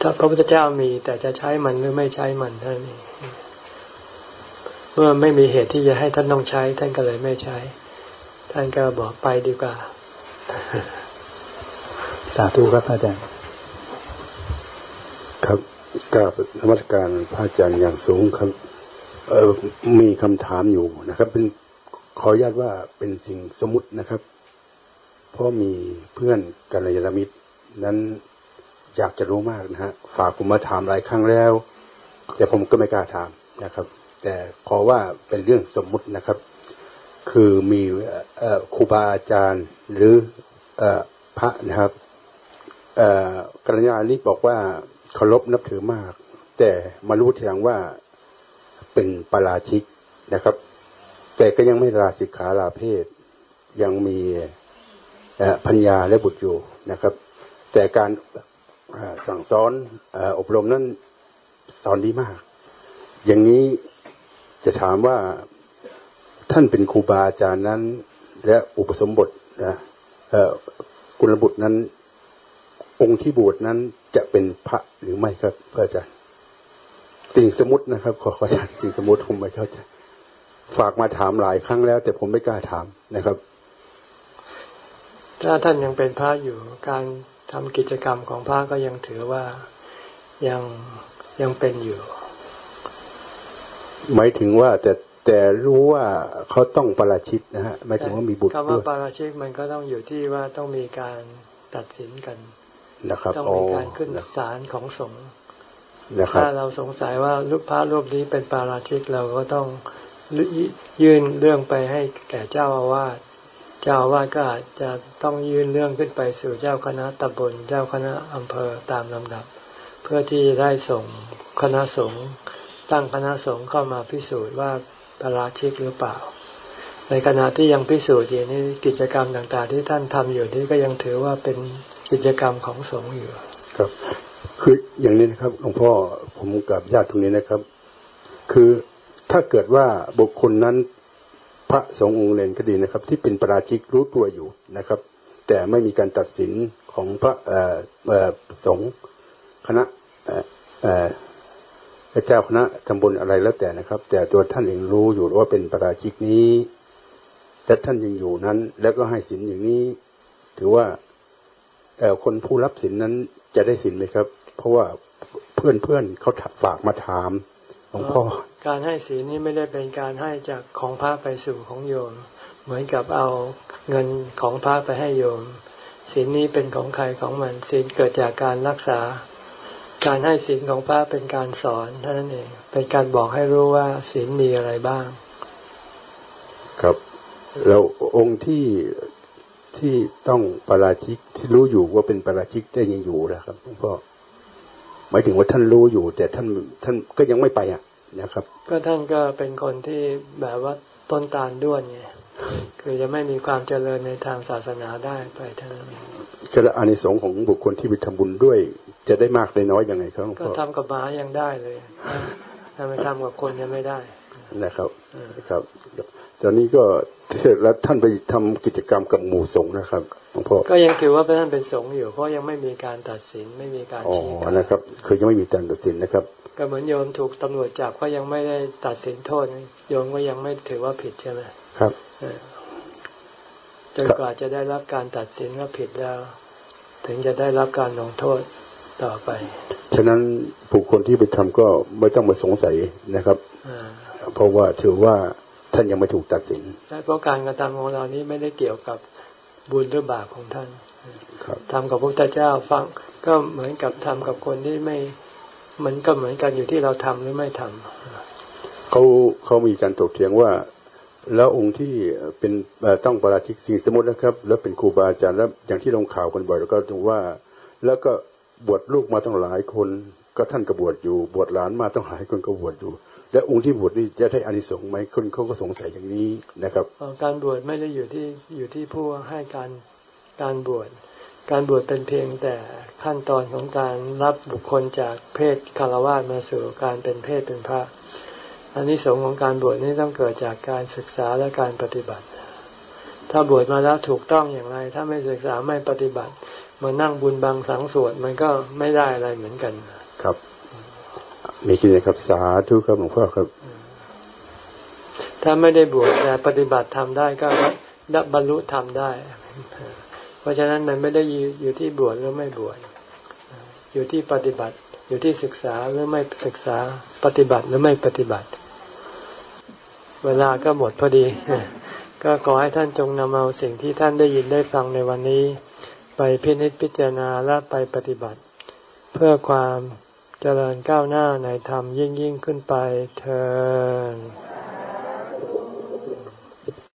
S1: ถ้าพระพุทธเจ้ามีแต่จะใช้มันหรือไม่ใช้มันเท่านี้ เมื่อไม่มีเหตุที่จะให้ท่านต้องใช้ ท่านก็เลยไม่ใช้ ท่านก็บอกไปดีกว่า
S4: สาธุครับอาจารย์
S5: ครับกราบนมัสการพระอาจารย์อย่างสูงครับเออมีคำถามอยู่นะครับ เป็นขออนุญาตว่าเป็นสิ่งสมมุตินะครับ เพราะมีเพื่อนกัลยาณมิตร นั้นอยากจะรู้มากนะฮะฝากผมมาถามหลายครั้งแล้ว แต่ผมก็ไม่กล้าถามนะครับ แต่ขอว่าเป็นเรื่องสมมุตินะครับ คือมีครูบาอาจารย์หรืออพระนะครับกัลยาณมิตรบอกว่าเคารพนับถือมาก แต่มารู้ทีหลังว่าเป็นปราชิกนะครับ แต่ก็ยังไม่ลาสิกขาลาเพศยังมี พัญญาและบุตรอยู่นะครับ แต่การสั่งสอนอบรมนั้นสอนดีมาก อย่างนี้จะถามว่าท่านเป็นครูบาอาจารย์นั้น และอุปสมบทนะกุลบุตรนั้น องค์ที่บวชนั้นจะเป็นพระหรือไม่ครับพระอาจารย์สิ่งสมมตินะครับ ขอขออาจารย์สิ่งสมมติผมไม่เข้าใจฝากมาถามหลายครั้งแล้ว แต่ผมไม่กล้าถามนะครับ
S1: ถ้าท่านยังเป็นพระอยู่การทำกิจกรรมของพระก็ยังถือว่ายังยังเป็นอยู่
S5: หมายถึงว่าแต่แต่รู้ว่าเขาต้องปราชิตนะฮะหมายถึงว่ามีบุตรด้วย
S1: คำว่าปราชิตมันก็ต้องอยู่ที่ว่าต้องมีการตัดสินกัน
S5: นะครับ
S1: ต้องมีการขึ้นศาลของสงฆ์
S5: ถ้า
S1: เราสงสัยว่าลูกพระรูปนี้เป็นปาราชิกเราก็ต้องยื่นเรื่องไปให้แก่เจ้าอาวาสเจ้าวาสก็อาจจะต้องยื่นเรื่องขึ้นไปสู่เจ้าคณะตำบลเจ้าคณะอำเภอตามลำดับ เพื่อที่จะได้ส่งคณะสงฆ์ตั้งคณะสงฆ์เข้ามาพิสูจน์ว่าปาราชิกหรือเปล่า ในขณะที่ยังพิสูจน์อยู่นี้กิจกรรมต่างๆ ที่ท่านทำอยู่นี้ก็ยังถือว่าเป็นกิจกรรมของสงฆ์อยู่
S5: ครับคืออย่างนี้นะครับหลวงพ่อผมกับญาติตรงนี้นะครับ คือถ้าเกิดว่าบุคคลนั้น พระสงฆ์องค์เลนก็ดีนะครับ ที่เป็นประราชิกรู้ตัวอยู่นะครับ แต่ไม่มีการตัดสินของพระสงฆ์คณะเจ้าคณะตำบลอะไรแล้วแต่นะครับ แต่ตัวท่านเองรู้อยู่ว่าเป็นประราชิกนี้แต่ท่านยังอยู่นั้น แล้วก็ให้สินอย่างนี้ ถือว่าคนผู้รับสินนั้นจะได้สินไหมครับ เพราะว่าเพื่อนเเขาฝากมาถาม หลวงพ่อ
S1: การให้ศีลนี้ไม่ได้เป็นการให้จากของพระไปสู่ของโยม เหมือนกับเอาเงินของพระไปให้โยมศีลนี้เป็นของใครของมันศีลเกิดจากการรักษา การให้ศีลของพระเป็นการสอนเท่านั้นเองเป็นการบอกให้รู้ว่าศีลมีอะไรบ้าง
S5: ครับแล้วองค์ที่ที่ต้องปราชิกที่รู้อยู่ว่าเป็นปราชิกได้ยังอยู่นะครับหลวงพ่อ หมายถึงว่าท่านรู้อยู่ แต่ท่านท่านก็ยังไม่ไปอะนะครับ
S1: ก็ท่านก็เป็นคนที่แบบว่าต้นตาลด้วนไงคือจะไม่มีความเจริญในทางศาสนาได้ไปเท่านั้นเอง
S5: ก็อานิสงส์ของบุคคลที่ไปทำบุญด้วย จะได้มากได้น้อยยังไงครับ
S1: ก็ทำกับหมายังได้เลยถ้าไม่ทำกับคนยังไม่ได้
S5: นะครับครับ ตอนนี้ก็เสร็จแล้วท่านไปทำกิจกรรมกับหมู่สงฆ์นะครับหลวงพ่อ
S1: ก็ยังถือว่าท่านเป็นสงฆ์อยู่ เพราะยังไม่มีการตัดสินไม่มีการชี้
S5: กันนะครับคือยังไม่มีการตัดสินนะครับ
S1: ก็เหมือนโยมถูกตำรวจจับก็ยังไม่ได้ตัดสินโทษโยมก็ยังไม่ถือว่าผิดใช่ไหม
S5: ครับ
S1: จนกว่าจะได้รับการตัดสินว่าผิดแล้ว ถึงจะได้รับการลงโทษต่อไป
S5: ฉะนั้นผู้คนที่ไปทำก็ไม่ต้องมาสงสัยนะครับเพราะว่าถือว่า ท่านยังไม่ถูกตัดสิน
S1: ใช่เพราะการกระทำของเรานี้ไม่ได้เกี่ยวกับบุญหรือบาปของท่านทำกับพระพุทธเจ้าฟังก็เหมือนกับทำกับคนที่ไม่ มันก็เหมือนกันอยู่ที่เราทำหรือไม่ทำ
S5: เขาเขามีการตกเถียงว่า แล้วองค์ที่เป็นต้องปราชิกสิ่งสมมตินะครับ แล้วเป็นครูบาอาจารย์แล้วอย่างที่ลงข่าวกันบ่อยแล้วก็ถึงว่า แล้วก็บวชลูกมาต้องหลายคน ก็ท่านก็บวชอยู่ บวชหลานมาต้องหลายคนก็บวชอยู่ และองค์ที่บวชนี่จะได้อานิสงส์ไหมคนเขาก็สงสัยอย่างนี้นะครับ
S1: การบวชไม่ได้อยู่ที่อยู่ที่ผู้ให้การการบวชการบวชเป็นเพียงแต่ขั้นตอนของการรับบุคคลจากเพศคารวะมาสู่การเป็นเพศเป็นพระอันนี้สงของการบวชนี่ต้องเกิดจากการศึกษาและการปฏิบัติ ถ้าบวชมาแล้วถูกต้องอย่างไร ถ้าไม่ศึกษาไม่ปฏิบัติมานั่งบุญบางสังสวดมันก็ไม่ได้อะไรเหมือนกัน
S5: ครับ มีคิดนะครับ สาธุครับหลวงพ่อครับ
S1: ถ้าไม่ได้บวชแต่ปฏิบัติทำได้ก็ดับบรรลุทำได้ เพราะฉะนั้นมันไม่ได้อยู่ที่บวชหรือไม่บวชอยู่ที่ปฏิบัติ อยู่ที่ศึกษาหรือไม่ศึกษาปฏิบัติหรือไม่ปฏิบัติ เวลาก็หมดพอดี ก็ขอให้ท่านจงนำเอาสิ่งที่ท่านได้ยินได้ฟังในวันนี้ ไปพินิจพิจารณาและไปปฏิบัติ เพื่อความ เจริญก้าวหน้าในธรรมยิ่งยิ่งขึ้นไปเธอ